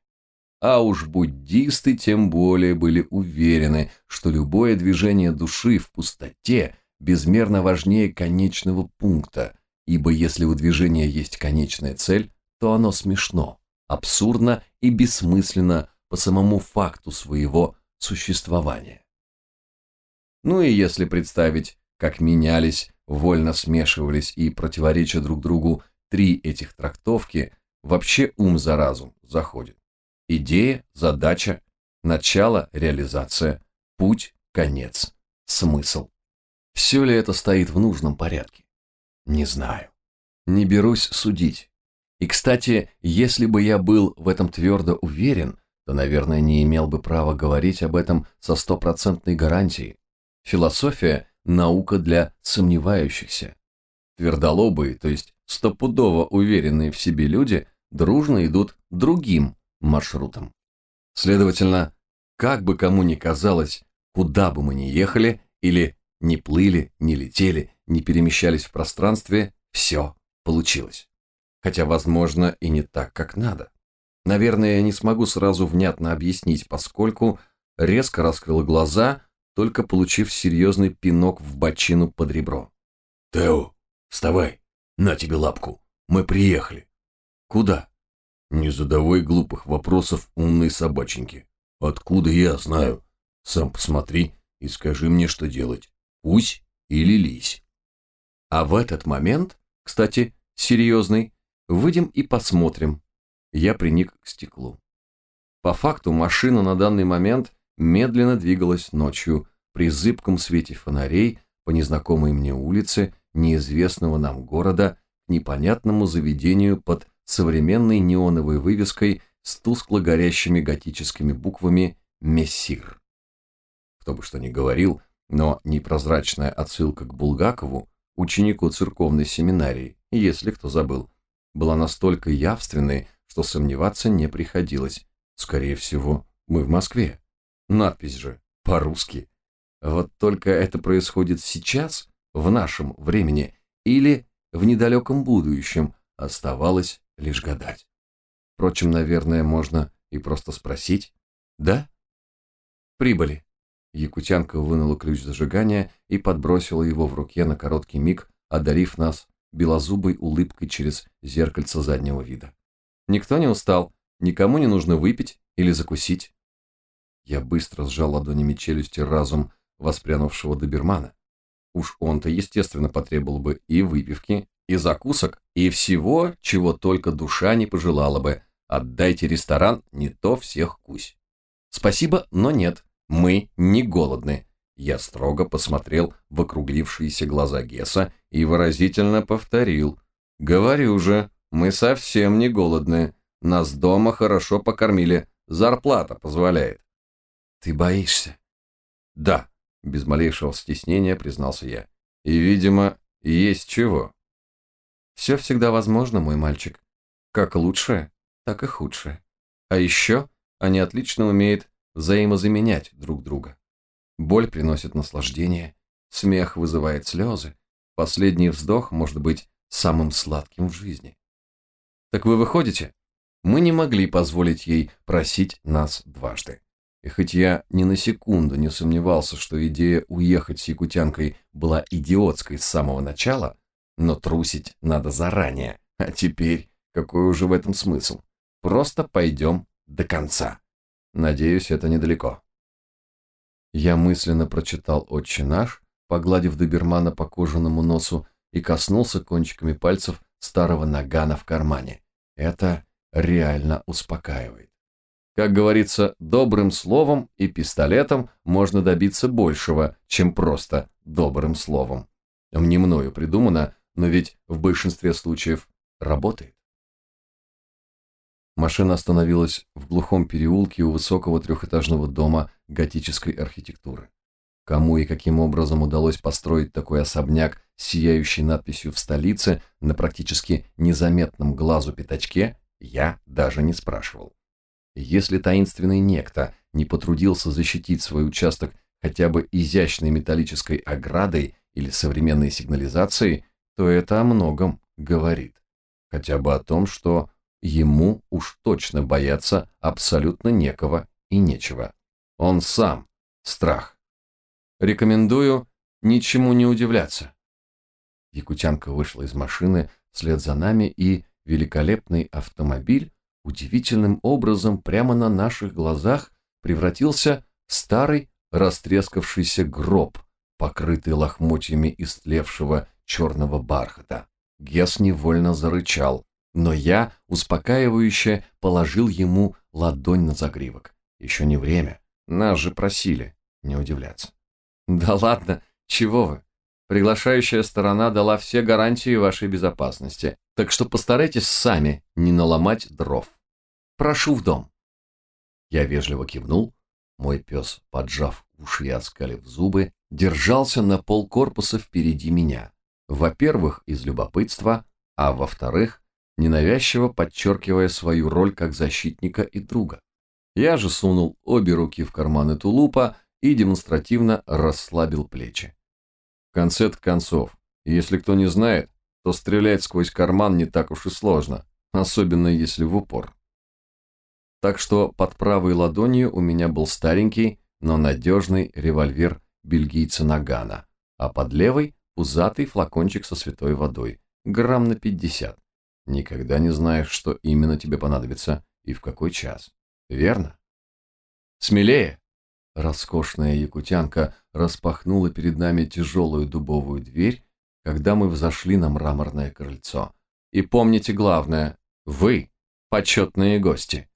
А уж буддисты тем более были уверены, что любое движение души в пустоте безмерно важнее конечного пункта, ибо если у движения есть конечная цель, то оно смешно, абсурдно и бессмысленно по самому факту своего существования. Ну и если представить, как менялись, вольно смешивались и противоречия друг другу три этих трактовки, вообще ум за разум заходит. Идея, задача, начало, реализация, путь, конец, смысл. Все ли это стоит в нужном порядке? Не знаю. Не берусь судить. И, кстати, если бы я был в этом твердо уверен, то, наверное, не имел бы права говорить об этом со стопроцентной гарантией. Философия – наука для сомневающихся. Твердолобые, то есть стопудово уверенные в себе люди, дружно идут другим маршрутом. Следовательно, как бы кому ни казалось, куда бы мы ни ехали, или не плыли, не летели, не перемещались в пространстве, все получилось. Хотя, возможно, и не так, как надо. Наверное, я не смогу сразу внятно объяснить, поскольку резко раскрыл глаза, только получив серьезный пинок в бочину под ребро. «Тео, вставай, на тебе лапку, мы приехали». «Куда?» «Не задавай глупых вопросов умной собаченьки. Откуда я знаю? Сам посмотри и скажи мне, что делать. Пусть или лись». А в этот момент, кстати, серьезный, выйдем и посмотрим. Я приник к стеклу. По факту машина на данный момент медленно двигалась ночью при зыбком свете фонарей по незнакомой мне улице неизвестного нам города к непонятному заведению под современной неоновой вывеской с тускло горящими готическими буквами «Мессир». Кто бы что ни говорил, но непрозрачная отсылка к Булгакову, ученику церковной семинарии, если кто забыл, была настолько явственной, что сомневаться не приходилось. Скорее всего, мы в Москве. Надпись же по-русски. Вот только это происходит сейчас, в нашем времени, или в недалеком будущем, оставалось лишь гадать. Впрочем, наверное, можно и просто спросить. Да? Прибыли. Якутянка вынула ключ зажигания и подбросила его в руке на короткий миг, одарив нас белозубой улыбкой через зеркальце заднего вида. Никто не устал, никому не нужно выпить или закусить. Я быстро сжал ладонями челюсти разум воспрянувшего добермана. Уж он-то, естественно, потребовал бы и выпивки, и закусок, и всего, чего только душа не пожелала бы. Отдайте ресторан, не то всех кусь. Спасибо, но нет, мы не голодны. Я строго посмотрел в округлившиеся глаза Геса и выразительно повторил. «Говорю же, мы совсем не голодны. Нас дома хорошо покормили. Зарплата позволяет». «Ты боишься?» «Да», — без малейшего стеснения признался я. «И, видимо, есть чего». «Все всегда возможно, мой мальчик. Как лучшее, так и худшее. А еще они отлично умеют взаимозаменять друг друга. Боль приносит наслаждение, смех вызывает слезы, последний вздох может быть самым сладким в жизни. Так вы выходите? Мы не могли позволить ей просить нас дважды. И хоть я ни на секунду не сомневался, что идея уехать с якутянкой была идиотской с самого начала, но трусить надо заранее. А теперь какой уже в этом смысл? Просто пойдем до конца. Надеюсь, это недалеко. Я мысленно прочитал «Отче наш», погладив добермана по кожаному носу и коснулся кончиками пальцев старого нагана в кармане. Это реально успокаивает. Как говорится, добрым словом и пистолетом можно добиться большего, чем просто добрым словом. Не мною придумано, но ведь в большинстве случаев работает. Машина остановилась в глухом переулке у высокого трехэтажного дома готической архитектуры. Кому и каким образом удалось построить такой особняк с сияющей надписью в столице на практически незаметном глазу пятачке, я даже не спрашивал. Если таинственный некто не потрудился защитить свой участок хотя бы изящной металлической оградой или современной сигнализацией, то это о многом говорит. Хотя бы о том, что ему уж точно бояться абсолютно некого и нечего. Он сам – страх. Рекомендую ничему не удивляться. Якутянка вышла из машины вслед за нами, и великолепный автомобиль удивительным образом прямо на наших глазах превратился в старый растрескавшийся гроб, покрытый лохмотьями истлевшего черного бархата. Гес невольно зарычал, но я успокаивающе положил ему ладонь на загривок. Еще не время, нас же просили не удивляться. «Да ладно, чего вы? Приглашающая сторона дала все гарантии вашей безопасности, так что постарайтесь сами не наломать дров. Прошу в дом. Я вежливо кивнул. Мой пес, поджав уши и оскалив зубы, держался на полкорпуса впереди меня. Во-первых, из любопытства, а во-вторых, ненавязчиво подчеркивая свою роль как защитника и друга. Я же сунул обе руки в карманы тулупа и демонстративно расслабил плечи. В конце концов, если кто не знает, то стрелять сквозь карман не так уж и сложно, особенно если в упор. Так что под правой ладонью у меня был старенький, но надежный револьвер бельгийца Нагана, а под левой пузатый флакончик со святой водой, грамм на пятьдесят. Никогда не знаешь, что именно тебе понадобится и в какой час. Верно? Смелее! Роскошная якутянка распахнула перед нами тяжелую дубовую дверь, когда мы взошли на мраморное крыльцо. И помните главное, вы почетные гости.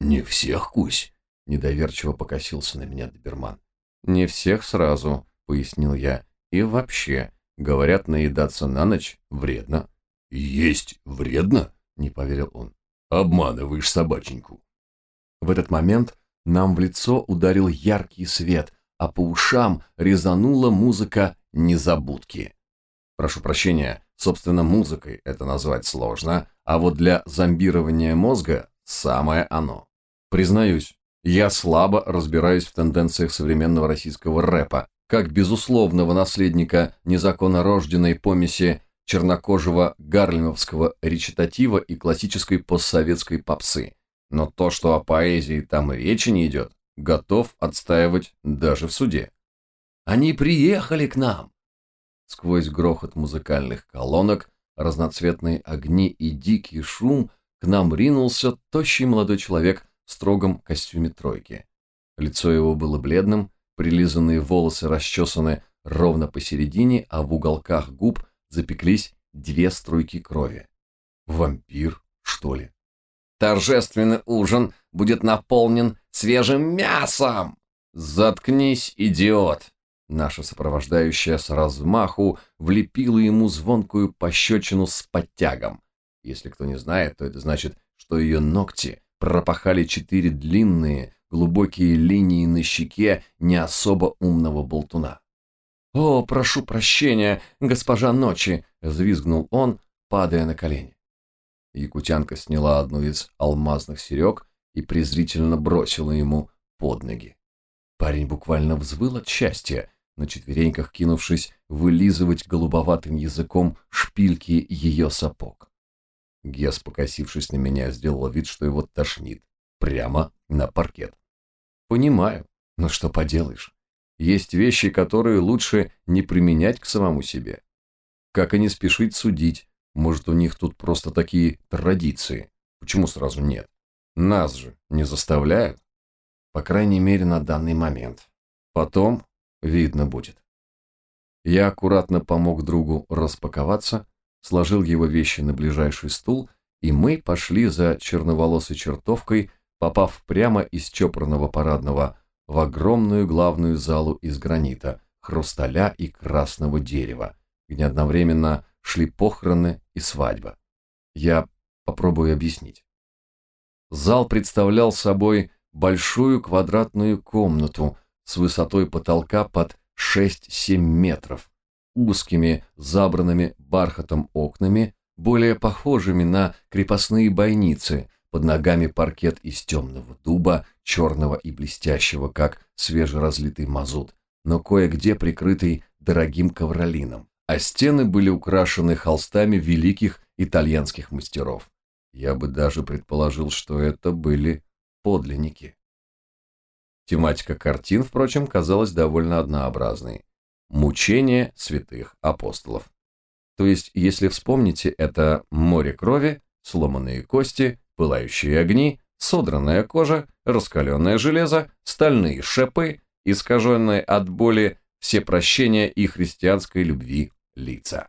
Не всех, Кусь, недоверчиво покосился на меня доберман. Не всех сразу, пояснил я. И вообще, говорят, наедаться на ночь вредно. Есть вредно? Не поверил он. Обманываешь собаченьку. В этот момент нам в лицо ударил яркий свет, а по ушам резанула музыка незабудки. Прошу прощения, собственно, музыкой это назвать сложно, а вот для зомбирования мозга самое оно. Признаюсь, я слабо разбираюсь в тенденциях современного российского рэпа, как безусловного наследника незаконно рожденной помеси чернокожего гарлемовского речитатива и классической постсоветской попсы. Но то, что о поэзии там и речи не идет, готов отстаивать даже в суде. Они приехали к нам. Сквозь грохот музыкальных колонок, разноцветные огни и дикий шум к нам ринулся тощий молодой человек в строгом костюме тройки. Лицо его было бледным, прилизанные волосы расчесаны ровно посередине, а в уголках губ запеклись две струйки крови. Вампир, что ли? Торжественный ужин будет наполнен свежим мясом. Заткнись, идиот. Наша сопровождающая с размаху влепила ему звонкую пощечину с подтягом. Если кто не знает, то это значит, что ее ногти пропахали четыре длинные, глубокие линии на щеке не особо умного болтуна. «О, прошу прощения, госпожа ночи!» — взвизгнул он, падая на колени. Якутянка сняла одну из алмазных серег и презрительно бросила ему под ноги. Парень буквально взвыл от счастья, на четвереньках кинувшись вылизывать голубоватым языком шпильки ее сапог. Гес, покосившись на меня, сделал вид, что его тошнит. Прямо на паркет. Понимаю, но что поделаешь. Есть вещи, которые лучше не применять к самому себе. Как и не спешить судить, может, у них тут просто такие традиции. Почему сразу нет? Нас же не заставляют. По крайней мере, на данный момент. Потом видно будет. Я аккуратно помог другу распаковаться, сложил его вещи на ближайший стул, и мы пошли за черноволосой чертовкой, попав прямо из чопорного парадного в огромную главную залу из гранита, хрусталя и красного дерева, где одновременно шли похороны и свадьба. Я попробую объяснить. Зал представлял собой большую квадратную комнату с высотой потолка под 6-7 метров, узкими, забранными бархатом окнами, более похожими на крепостные бойницы, под ногами паркет из темного дуба, черного и блестящего, как свежеразлитый мазут, но кое-где прикрытый дорогим ковролином а стены были украшены холстами великих итальянских мастеров. Я бы даже предположил, что это были подлинники. Тематика картин, впрочем, казалась довольно однообразной. Мучение святых апостолов. То есть, если вспомните, это море крови, сломанные кости, пылающие огни, содранная кожа, раскаленное железо, стальные шипы, искаженные от боли все прощения и христианской любви лица.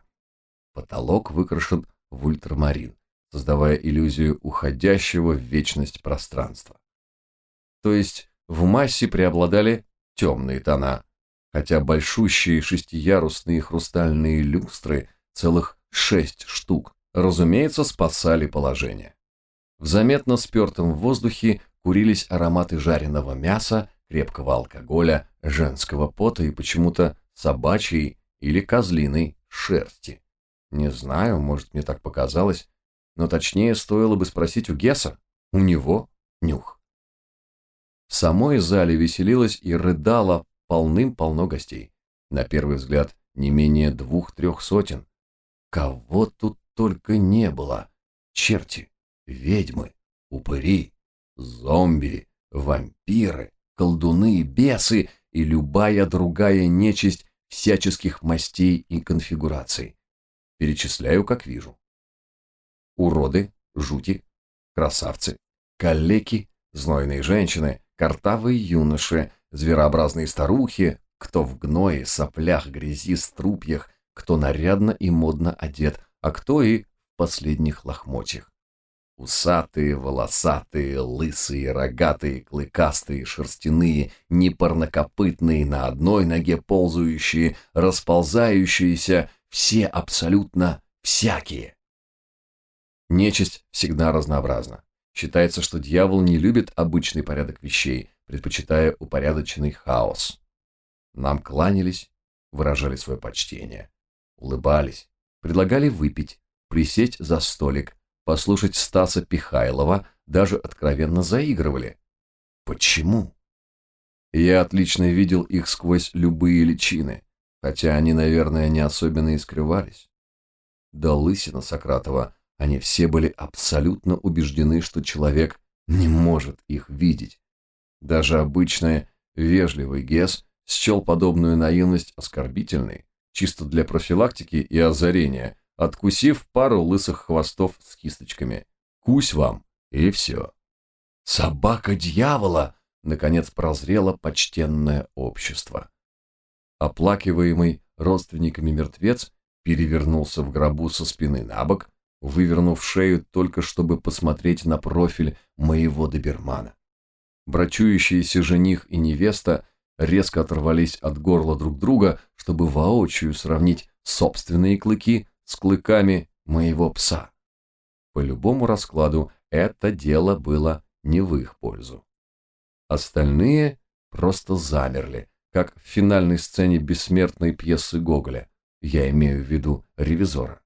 Потолок выкрашен в ультрамарин, создавая иллюзию уходящего в вечность пространства. То есть в массе преобладали темные тона, хотя большущие шестиярусные хрустальные люстры, целых шесть штук, разумеется, спасали положение. В заметно спертом воздухе курились ароматы жареного мяса, крепкого алкоголя, женского пота и почему-то собачьей или козлиной шерсти. Не знаю, может, мне так показалось, но точнее стоило бы спросить у Гесса. У него нюх. В самой зале веселилась и рыдала полным-полно гостей. На первый взгляд, не менее двух-трех сотен. Кого тут только не было. Черти, ведьмы, упыри, зомби, вампиры, колдуны, бесы и любая другая нечисть всяческих мастей и конфигураций. Перечисляю, как вижу. Уроды, жути, красавцы, калеки, знойные женщины, картавые юноши, зверообразные старухи, кто в гное, соплях, грязи, струпьях, кто нарядно и модно одет, а кто и в последних лохмотьях. Усатые, волосатые, лысые, рогатые, клыкастые, шерстяные, непарнокопытные, на одной ноге ползающие, расползающиеся, все абсолютно всякие. Нечисть всегда разнообразна. Считается, что дьявол не любит обычный порядок вещей, предпочитая упорядоченный хаос. Нам кланялись, выражали свое почтение, улыбались, предлагали выпить, присесть за столик, послушать Стаса Пихайлова, даже откровенно заигрывали. Почему? Я отлично видел их сквозь любые личины, хотя они, наверное, не особенно и скрывались. До лысина Сократова они все были абсолютно убеждены, что человек не может их видеть. Даже обычный вежливый Гес счел подобную наивность оскорбительной, чисто для профилактики и озарения, откусив пару лысых хвостов с кисточками. Кусь вам, и все. Собака дьявола! Наконец прозрело почтенное общество. Оплакиваемый родственниками мертвец перевернулся в гробу со спины на бок, вывернув шею только чтобы посмотреть на профиль моего добермана. Брачующиеся жених и невеста резко оторвались от горла друг друга, чтобы воочию сравнить собственные клыки с клыками моего пса. По любому раскладу это дело было не в их пользу. Остальные просто замерли, как в финальной сцене бессмертной пьесы Гоголя. Я имею в виду ревизора.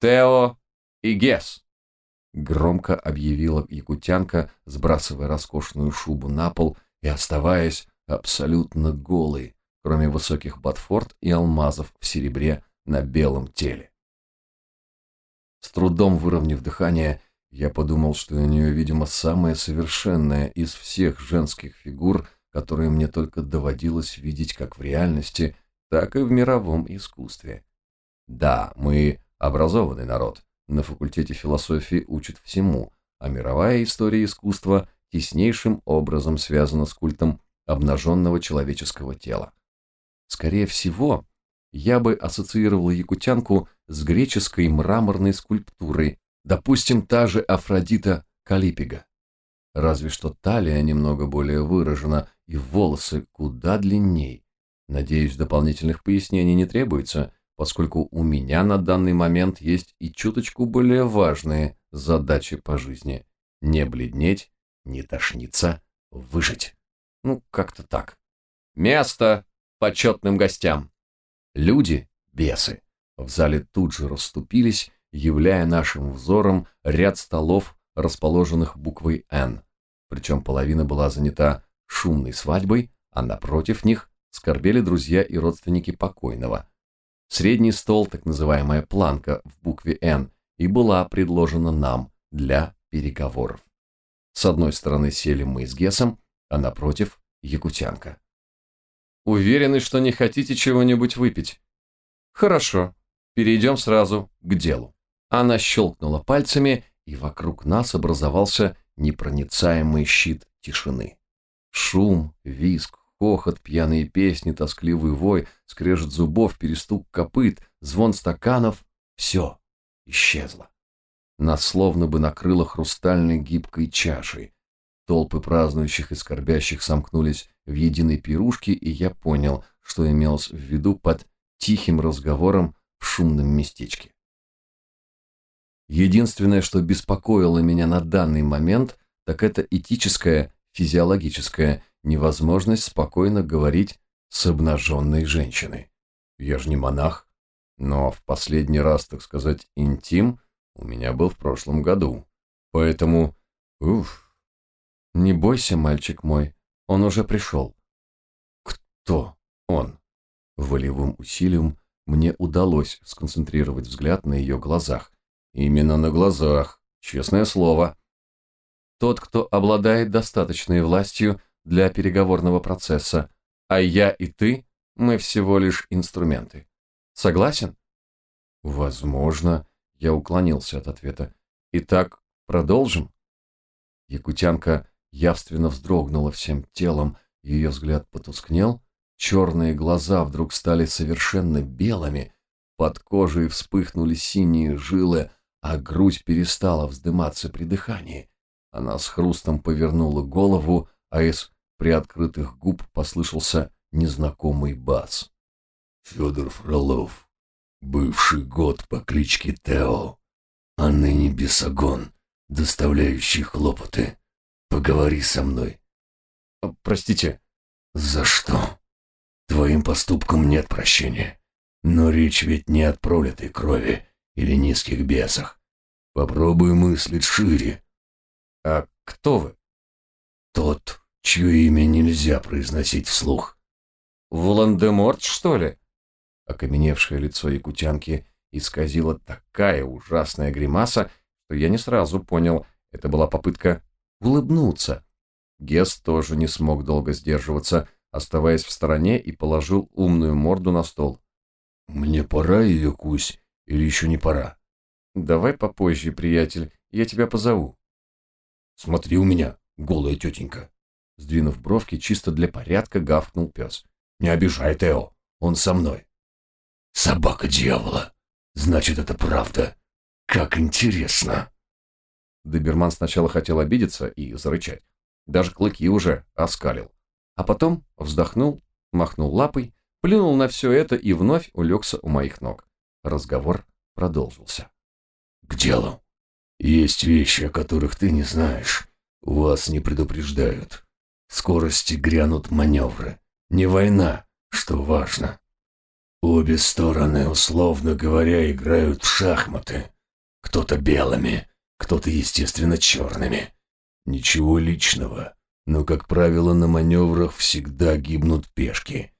«Тео и Гес!» Громко объявила якутянка, сбрасывая роскошную шубу на пол и оставаясь абсолютно голой, кроме высоких ботфорд и алмазов в серебре на белом теле. С трудом выровняв дыхание, я подумал, что у нее, видимо, самая совершенная из всех женских фигур, которые мне только доводилось видеть как в реальности, так и в мировом искусстве. Да, мы образованный народ, на факультете философии учат всему, а мировая история искусства теснейшим образом связана с культом обнаженного человеческого тела. Скорее всего, я бы ассоциировал якутянку с греческой мраморной скульптурой, допустим, та же Афродита Калипига. Разве что талия немного более выражена и волосы куда длинней. Надеюсь, дополнительных пояснений не требуется, поскольку у меня на данный момент есть и чуточку более важные задачи по жизни. Не бледнеть, не тошниться, выжить. Ну, как-то так. Место почетным гостям. Люди, бесы, в зале тут же расступились, являя нашим взором ряд столов, расположенных буквой «Н». Причем половина была занята шумной свадьбой, а напротив них скорбели друзья и родственники покойного. Средний стол, так называемая планка в букве «Н», и была предложена нам для переговоров. С одной стороны сели мы с Гесом, а напротив – якутянка. Уверены, что не хотите чего-нибудь выпить? Хорошо, перейдем сразу к делу. Она щелкнула пальцами, и вокруг нас образовался непроницаемый щит тишины. Шум, визг, хохот, пьяные песни, тоскливый вой, скрежет зубов, перестук копыт, звон стаканов — все исчезло. Нас словно бы накрыло хрустальной гибкой чашей. Толпы празднующих и скорбящих сомкнулись в единой пирушке, и я понял, что имелось в виду под тихим разговором в шумном местечке. Единственное, что беспокоило меня на данный момент, так это этическая, физиологическая невозможность спокойно говорить с обнаженной женщиной. Я же не монах, но в последний раз, так сказать, интим у меня был в прошлом году. Поэтому, уф, не бойся, мальчик мой, он уже пришел. Кто он? Волевым усилием мне удалось сконцентрировать взгляд на ее глазах. Именно на глазах, честное слово. Тот, кто обладает достаточной властью для переговорного процесса, а я и ты, мы всего лишь инструменты. Согласен? Возможно, я уклонился от ответа. Итак, продолжим? Якутянка явственно вздрогнула всем телом, ее взгляд потускнел, черные глаза вдруг стали совершенно белыми, под кожей вспыхнули синие жилы, а грудь перестала вздыматься при дыхании. Она с хрустом повернула голову, а из приоткрытых губ послышался незнакомый бас. «Федор Фролов, бывший год по кличке Тео, а ныне бесогон, доставляющий хлопоты. Поговори со мной». А, «Простите». «За что? Твоим поступкам нет прощения. Но речь ведь не от пролитой крови или низких бесах. Попробуй мыслить шире». «А кто вы?» «Тот, чье имя нельзя произносить вслух». «Волан-де-Морт, что ли?» Окаменевшее лицо якутянки исказило такая ужасная гримаса, что я не сразу понял, это была попытка улыбнуться. Гес тоже не смог долго сдерживаться, оставаясь в стороне и положил умную морду на стол. «Мне пора, ее кусь, или еще не пора?» «Давай попозже, приятель, я тебя позову». «Смотри у меня, голая тетенька!» Сдвинув бровки, чисто для порядка гавкнул пес. «Не обижай, Тео, он со мной». «Собака дьявола! Значит, это правда! Как интересно!» Доберман сначала хотел обидеться и зарычать. Даже клыки уже оскалил. А потом вздохнул, махнул лапой, плюнул на все это и вновь улегся у моих ног. Разговор продолжился. «К делу. Есть вещи, о которых ты не знаешь. Вас не предупреждают. В скорости грянут маневры. Не война, что важно. Обе стороны, условно говоря, играют в шахматы. Кто-то белыми, кто-то, естественно, черными. Ничего личного, но, как правило, на маневрах всегда гибнут пешки.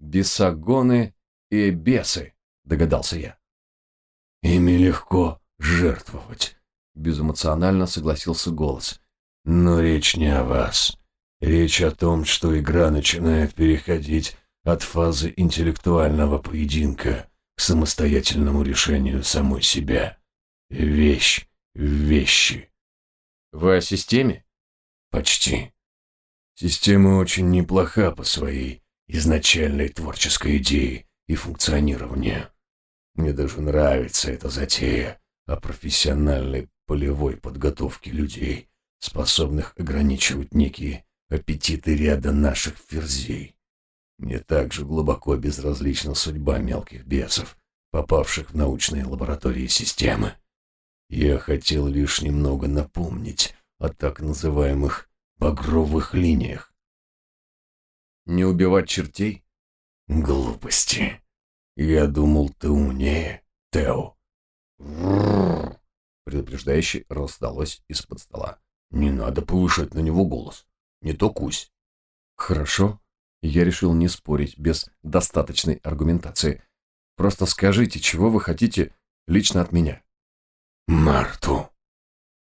«Бесогоны и бесы», — догадался я. «Ими легко жертвовать», — безэмоционально согласился голос. «Но речь не о вас. Речь о том, что игра начинает переходить от фазы интеллектуального поединка к самостоятельному решению самой себя. Вещь вещи. Вы о системе? Почти. Система очень неплоха по своей изначальной творческой идее и функционированию. Мне даже нравится эта затея о профессиональной полевой подготовке людей, способных ограничивать некие аппетиты ряда наших ферзей. Мне также глубоко безразлична судьба мелких бесов, попавших в научные лаборатории системы. Я хотел лишь немного напомнить о так называемых багровых линиях. Не убивать чертей? Глупости. Я думал, ты умнее, Тео. Предупреждающе раздалось из-под стола. Не надо повышать на него голос. Не то кусь. Хорошо, я решил не спорить без достаточной аргументации. Просто скажите, чего вы хотите лично от меня? Марту.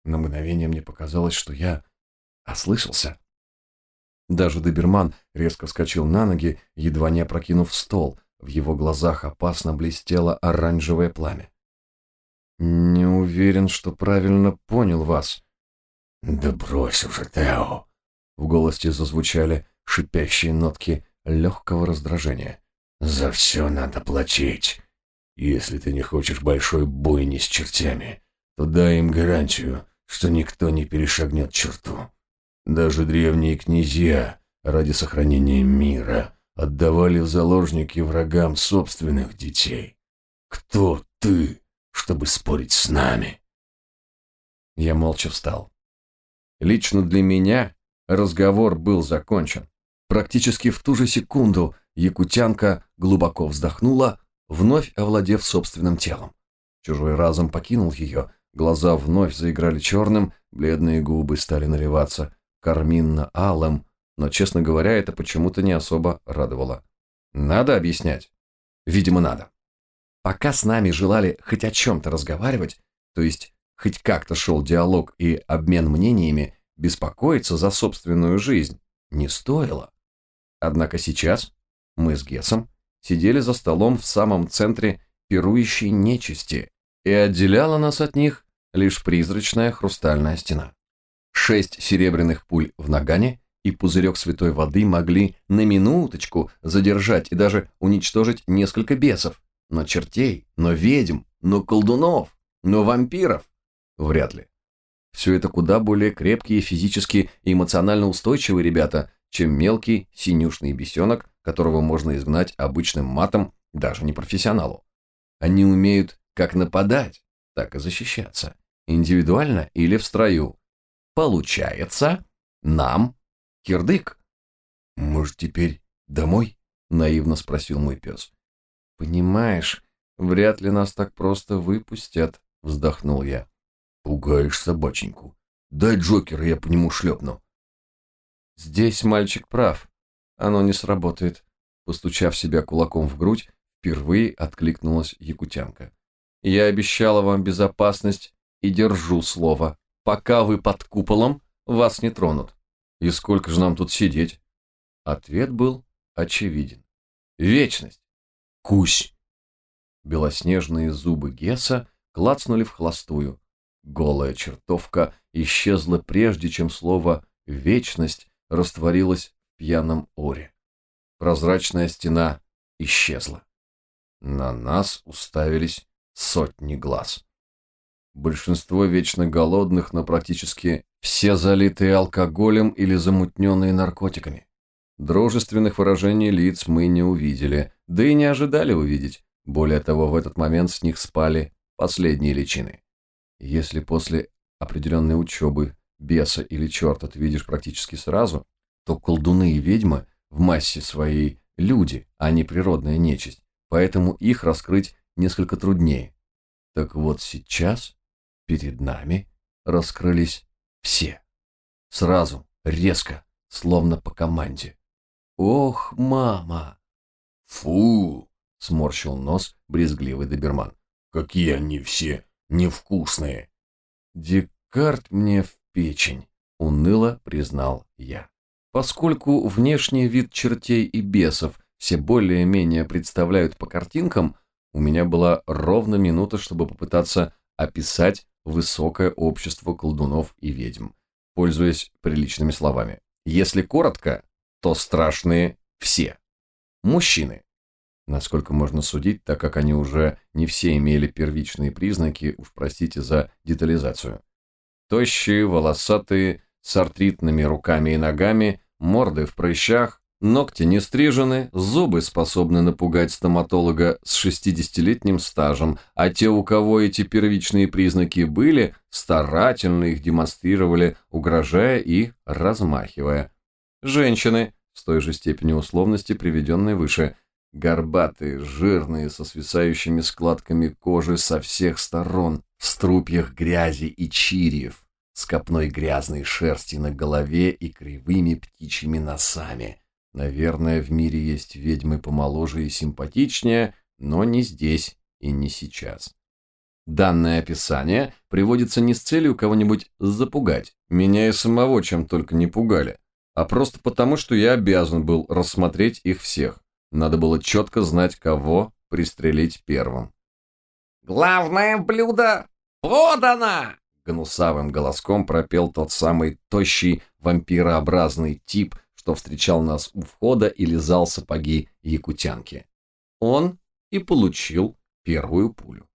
На мгновение мне показалось, что я ослышался. Даже доберман резко вскочил на ноги, едва не опрокинув стол. В его глазах опасно блестело оранжевое пламя. «Не уверен, что правильно понял вас». «Да брось уже, Тео!» В голосе зазвучали шипящие нотки легкого раздражения. «За все надо платить. Если ты не хочешь большой бойни с чертями, то дай им гарантию, что никто не перешагнет черту. Даже древние князья ради сохранения мира отдавали в заложники врагам собственных детей. Кто ты, чтобы спорить с нами?» Я молча встал. Лично для меня разговор был закончен. Практически в ту же секунду якутянка глубоко вздохнула, вновь овладев собственным телом. Чужой разум покинул ее, глаза вновь заиграли черным, бледные губы стали наливаться карминно-алым, но, честно говоря, это почему-то не особо радовало. Надо объяснять? Видимо, надо. Пока с нами желали хоть о чем-то разговаривать, то есть хоть как-то шел диалог и обмен мнениями, беспокоиться за собственную жизнь не стоило. Однако сейчас мы с Гесом сидели за столом в самом центре пирующей нечисти, и отделяла нас от них лишь призрачная хрустальная стена. Шесть серебряных пуль в нагане и пузырек святой воды могли на минуточку задержать и даже уничтожить несколько бесов, но чертей, но ведьм, но колдунов, но вампиров вряд ли. Все это куда более крепкие физически и эмоционально устойчивые ребята, чем мелкий синюшный бесенок, которого можно изгнать обычным матом даже не профессионалу. Они умеют как нападать, так и защищаться, индивидуально или в строю. Получается, нам кирдык. «Может, теперь домой?» — наивно спросил мой пес. «Понимаешь, вряд ли нас так просто выпустят», — вздохнул я. «Пугаешь собаченьку. Дай Джокера, я по нему шлепну». «Здесь мальчик прав. Оно не сработает». Постучав себя кулаком в грудь, впервые откликнулась якутянка. «Я обещала вам безопасность и держу слово. Пока вы под куполом, вас не тронут. И сколько же нам тут сидеть?» Ответ был очевиден. «Вечность!» «Кусь!» Белоснежные зубы Геса клацнули в холостую. Голая чертовка исчезла прежде, чем слово «вечность» растворилось пьяном оре. Прозрачная стена исчезла. На нас уставились сотни глаз. Большинство вечно голодных, но практически все залитые алкоголем или замутненные наркотиками. Дружественных выражений лиц мы не увидели, да и не ожидали увидеть. Более того, в этот момент с них спали последние личины. Если после определенной учебы беса или черта ты видишь практически сразу, то колдуны и ведьмы в массе своей люди, а не природная нечисть, поэтому их раскрыть несколько труднее. Так вот сейчас перед нами раскрылись все. Сразу, резко, словно по команде. «Ох, мама!» «Фу!» — сморщил нос брезгливый доберман. «Какие они все невкусные. Декарт мне в печень, уныло признал я. Поскольку внешний вид чертей и бесов все более-менее представляют по картинкам, у меня была ровно минута, чтобы попытаться описать высокое общество колдунов и ведьм, пользуясь приличными словами. Если коротко, то страшные все. Мужчины, Насколько можно судить, так как они уже не все имели первичные признаки, уж простите за детализацию. Тощие, волосатые, с артритными руками и ногами, морды в прыщах, ногти не стрижены, зубы способны напугать стоматолога с 60-летним стажем, а те, у кого эти первичные признаки были, старательно их демонстрировали, угрожая и размахивая. Женщины, с той же степенью условности, приведенной выше – горбатые, жирные, со свисающими складками кожи со всех сторон, в струпьях грязи и чириев, с копной грязной шерсти на голове и кривыми птичьими носами. Наверное, в мире есть ведьмы помоложе и симпатичнее, но не здесь и не сейчас. Данное описание приводится не с целью кого-нибудь запугать, меня и самого чем только не пугали, а просто потому, что я обязан был рассмотреть их всех. Надо было четко знать, кого пристрелить первым. «Главное блюдо подано!» Гнусавым голоском пропел тот самый тощий вампирообразный тип, что встречал нас у входа и лизал сапоги якутянки. Он и получил первую пулю.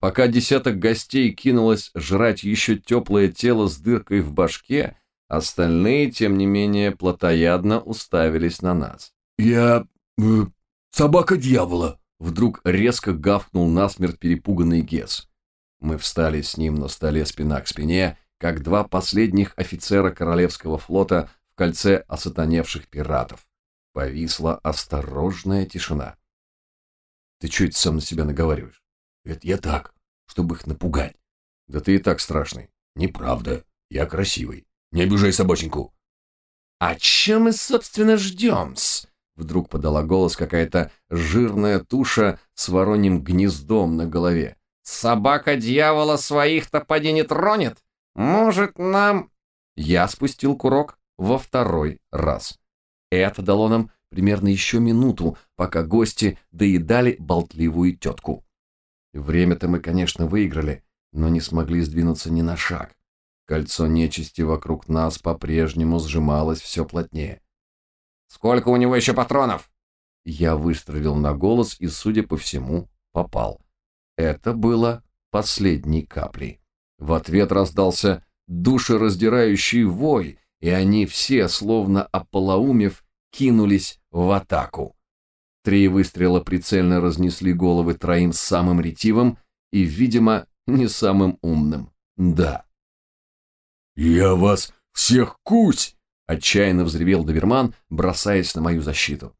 Пока десяток гостей кинулось жрать еще теплое тело с дыркой в башке, остальные, тем не менее, плотоядно уставились на нас. я... Э, собака дьявола!» Вдруг резко гавкнул насмерть перепуганный Гес. Мы встали с ним на столе спина к спине, как два последних офицера Королевского флота в кольце осатаневших пиратов. Повисла осторожная тишина. «Ты что это сам на себя наговариваешь?» «Это я так, чтобы их напугать». «Да ты и так страшный». «Неправда. Я красивый. Не обижай собаченьку». «А чем мы, собственно, ждем-с?» Вдруг подала голос какая-то жирная туша с вороньим гнездом на голове. «Собака дьявола своих-то поди не тронет? Может, нам...» Я спустил курок во второй раз. Это дало нам примерно еще минуту, пока гости доедали болтливую тетку. Время-то мы, конечно, выиграли, но не смогли сдвинуться ни на шаг. Кольцо нечисти вокруг нас по-прежнему сжималось все плотнее. «Сколько у него еще патронов?» Я выстрелил на голос и, судя по всему, попал. Это было последней каплей. В ответ раздался душераздирающий вой, и они все, словно ополоумев, кинулись в атаку. Три выстрела прицельно разнесли головы троим самым ретивым и, видимо, не самым умным. Да. «Я вас всех кусь!» – отчаянно взревел доберман, бросаясь на мою защиту.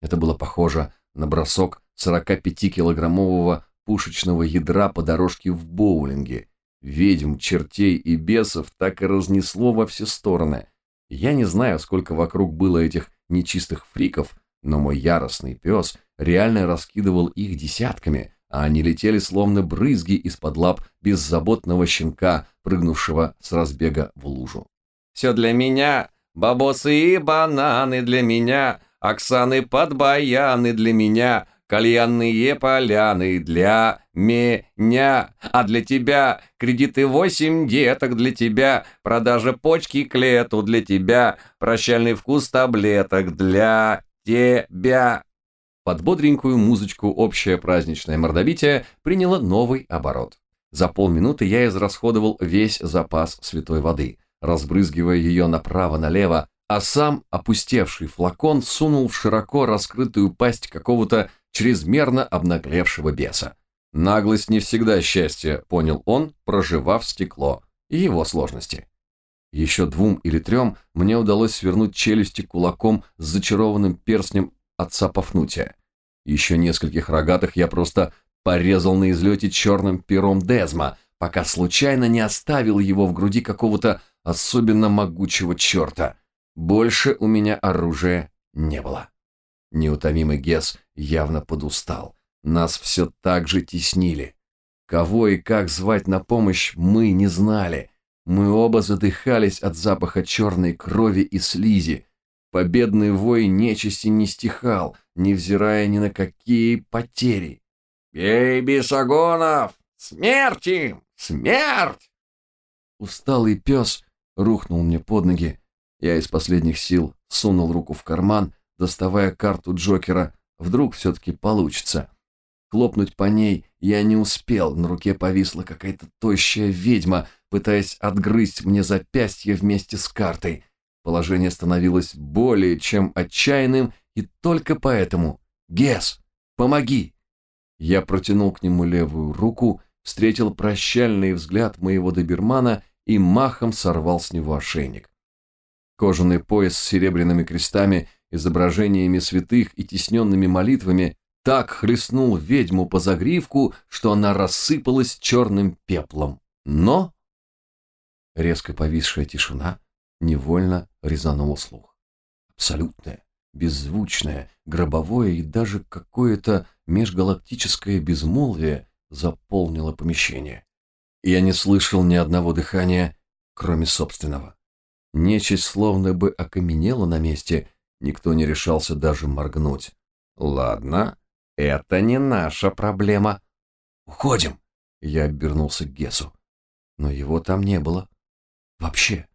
Это было похоже на бросок 45-килограммового пушечного ядра по дорожке в боулинге. Ведьм, чертей и бесов так и разнесло во все стороны. Я не знаю, сколько вокруг было этих нечистых фриков, но мой яростный пес реально раскидывал их десятками, а они летели словно брызги из-под лап беззаботного щенка, прыгнувшего с разбега в лужу. «Все для меня, бабосы и бананы для меня, Оксаны под баяны для меня, кальянные поляны для меня, а для тебя кредиты восемь деток для тебя, продажа почки к лету для тебя, прощальный вкус таблеток для тебя. Под бодренькую музычку общее праздничное мордобитие приняло новый оборот. За полминуты я израсходовал весь запас святой воды, разбрызгивая ее направо-налево, а сам опустевший флакон сунул в широко раскрытую пасть какого-то чрезмерно обнаглевшего беса. Наглость не всегда счастье, понял он, проживав стекло и его сложности. Еще двум или трем мне удалось свернуть челюсти кулаком с зачарованным перстнем отца Пафнутия. Еще нескольких рогатых я просто порезал на излете черным пером Дезма, пока случайно не оставил его в груди какого-то особенно могучего черта. Больше у меня оружия не было. Неутомимый Гес явно подустал. Нас все так же теснили. Кого и как звать на помощь мы не знали. Мы оба задыхались от запаха черной крови и слизи. Победный вой нечисти не стихал, невзирая ни на какие потери. «Бей, Бесогонов! Смерть им! Смерть!» Усталый пес рухнул мне под ноги. Я из последних сил сунул руку в карман доставая карту Джокера. Вдруг все-таки получится. Хлопнуть по ней я не успел, на руке повисла какая-то тощая ведьма, пытаясь отгрызть мне запястье вместе с картой. Положение становилось более чем отчаянным, и только поэтому «Гес, помоги!» Я протянул к нему левую руку, встретил прощальный взгляд моего добермана и махом сорвал с него ошейник. Кожаный пояс с серебряными крестами изображениями святых и тесненными молитвами, так хлестнул ведьму по загривку, что она рассыпалась черным пеплом. Но резко повисшая тишина невольно резанула слух. Абсолютное, беззвучное, гробовое и даже какое-то межгалактическое безмолвие заполнило помещение. Я не слышал ни одного дыхания, кроме собственного. Нечисть словно бы окаменела на месте, Никто не решался даже моргнуть. «Ладно, это не наша проблема. Уходим!» Я обернулся к Гесу. Но его там не было. Вообще.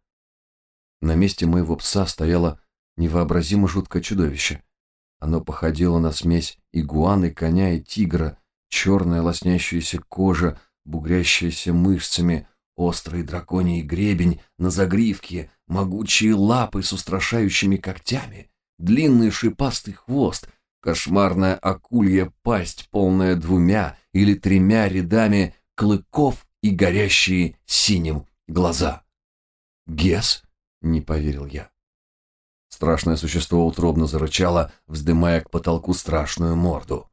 На месте моего пса стояло невообразимо жуткое чудовище. Оно походило на смесь игуаны, коня и тигра, черная лоснящаяся кожа, бугрящаяся мышцами, острый драконий гребень на загривке, могучие лапы с устрашающими когтями, длинный шипастый хвост, кошмарная акулья пасть, полная двумя или тремя рядами клыков и горящие синим глаза. «Гес?» — не поверил я. Страшное существо утробно зарычало, вздымая к потолку страшную морду.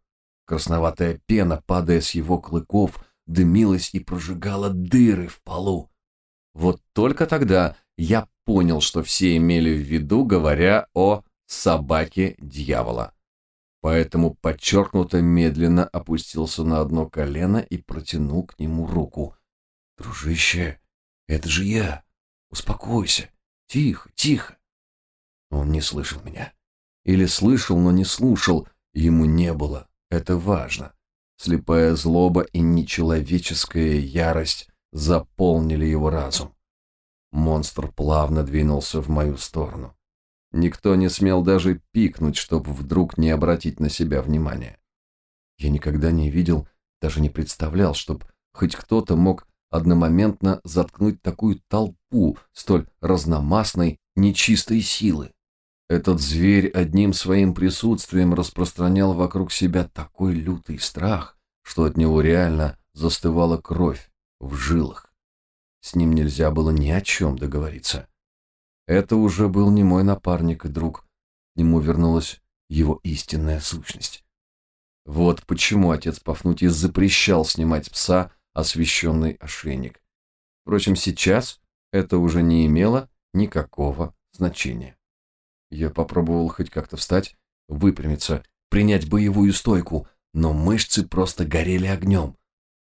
Красноватая пена, падая с его клыков, дымилась и прожигала дыры в полу. Вот только тогда я понял, что все имели в виду, говоря о собаке дьявола. Поэтому подчеркнуто медленно опустился на одно колено и протянул к нему руку. «Дружище, это же я! Успокойся! Тихо, тихо!» Он не слышал меня. Или слышал, но не слушал. Ему не было. Это важно. Слепая злоба и нечеловеческая ярость заполнили его разум. Монстр плавно двинулся в мою сторону. Никто не смел даже пикнуть, чтобы вдруг не обратить на себя внимания. Я никогда не видел, даже не представлял, чтобы хоть кто-то мог одномоментно заткнуть такую толпу столь разномастной, нечистой силы. Этот зверь одним своим присутствием распространял вокруг себя такой лютый страх, что от него реально застывала кровь в жилах. С ним нельзя было ни о чем договориться. Это уже был не мой напарник и друг. К нему вернулась его истинная сущность. Вот почему отец Пафнутий запрещал снимать пса освященный ошейник. Впрочем, сейчас это уже не имело никакого значения. Я попробовал хоть как-то встать, выпрямиться, принять боевую стойку, но мышцы просто горели огнем.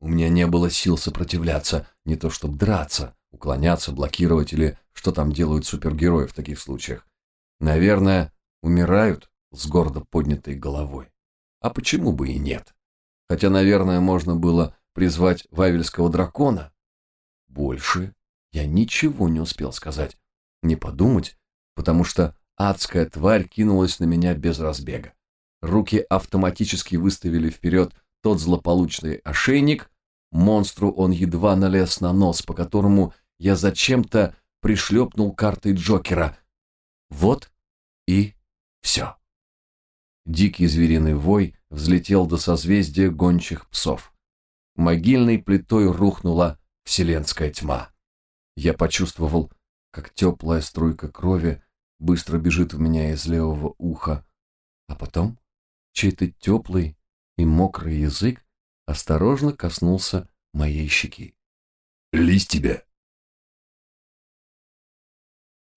У меня не было сил сопротивляться, не то чтобы драться, уклоняться, блокировать или что там делают супергерои в таких случаях. Наверное, умирают с гордо поднятой головой. А почему бы и нет? Хотя, наверное, можно было призвать вавельского дракона. Больше я ничего не успел сказать, не подумать, потому что адская тварь кинулась на меня без разбега. Руки автоматически выставили вперед тот злополучный ошейник, монстру он едва налез на нос, по которому я зачем-то пришлепнул картой Джокера. Вот и все. Дикий звериный вой взлетел до созвездия гончих псов. Могильной плитой рухнула вселенская тьма. Я почувствовал, как теплая струйка крови быстро бежит у меня из левого уха, а потом чей-то теплый и мокрый язык осторожно коснулся моей щеки. «Лись тебя!»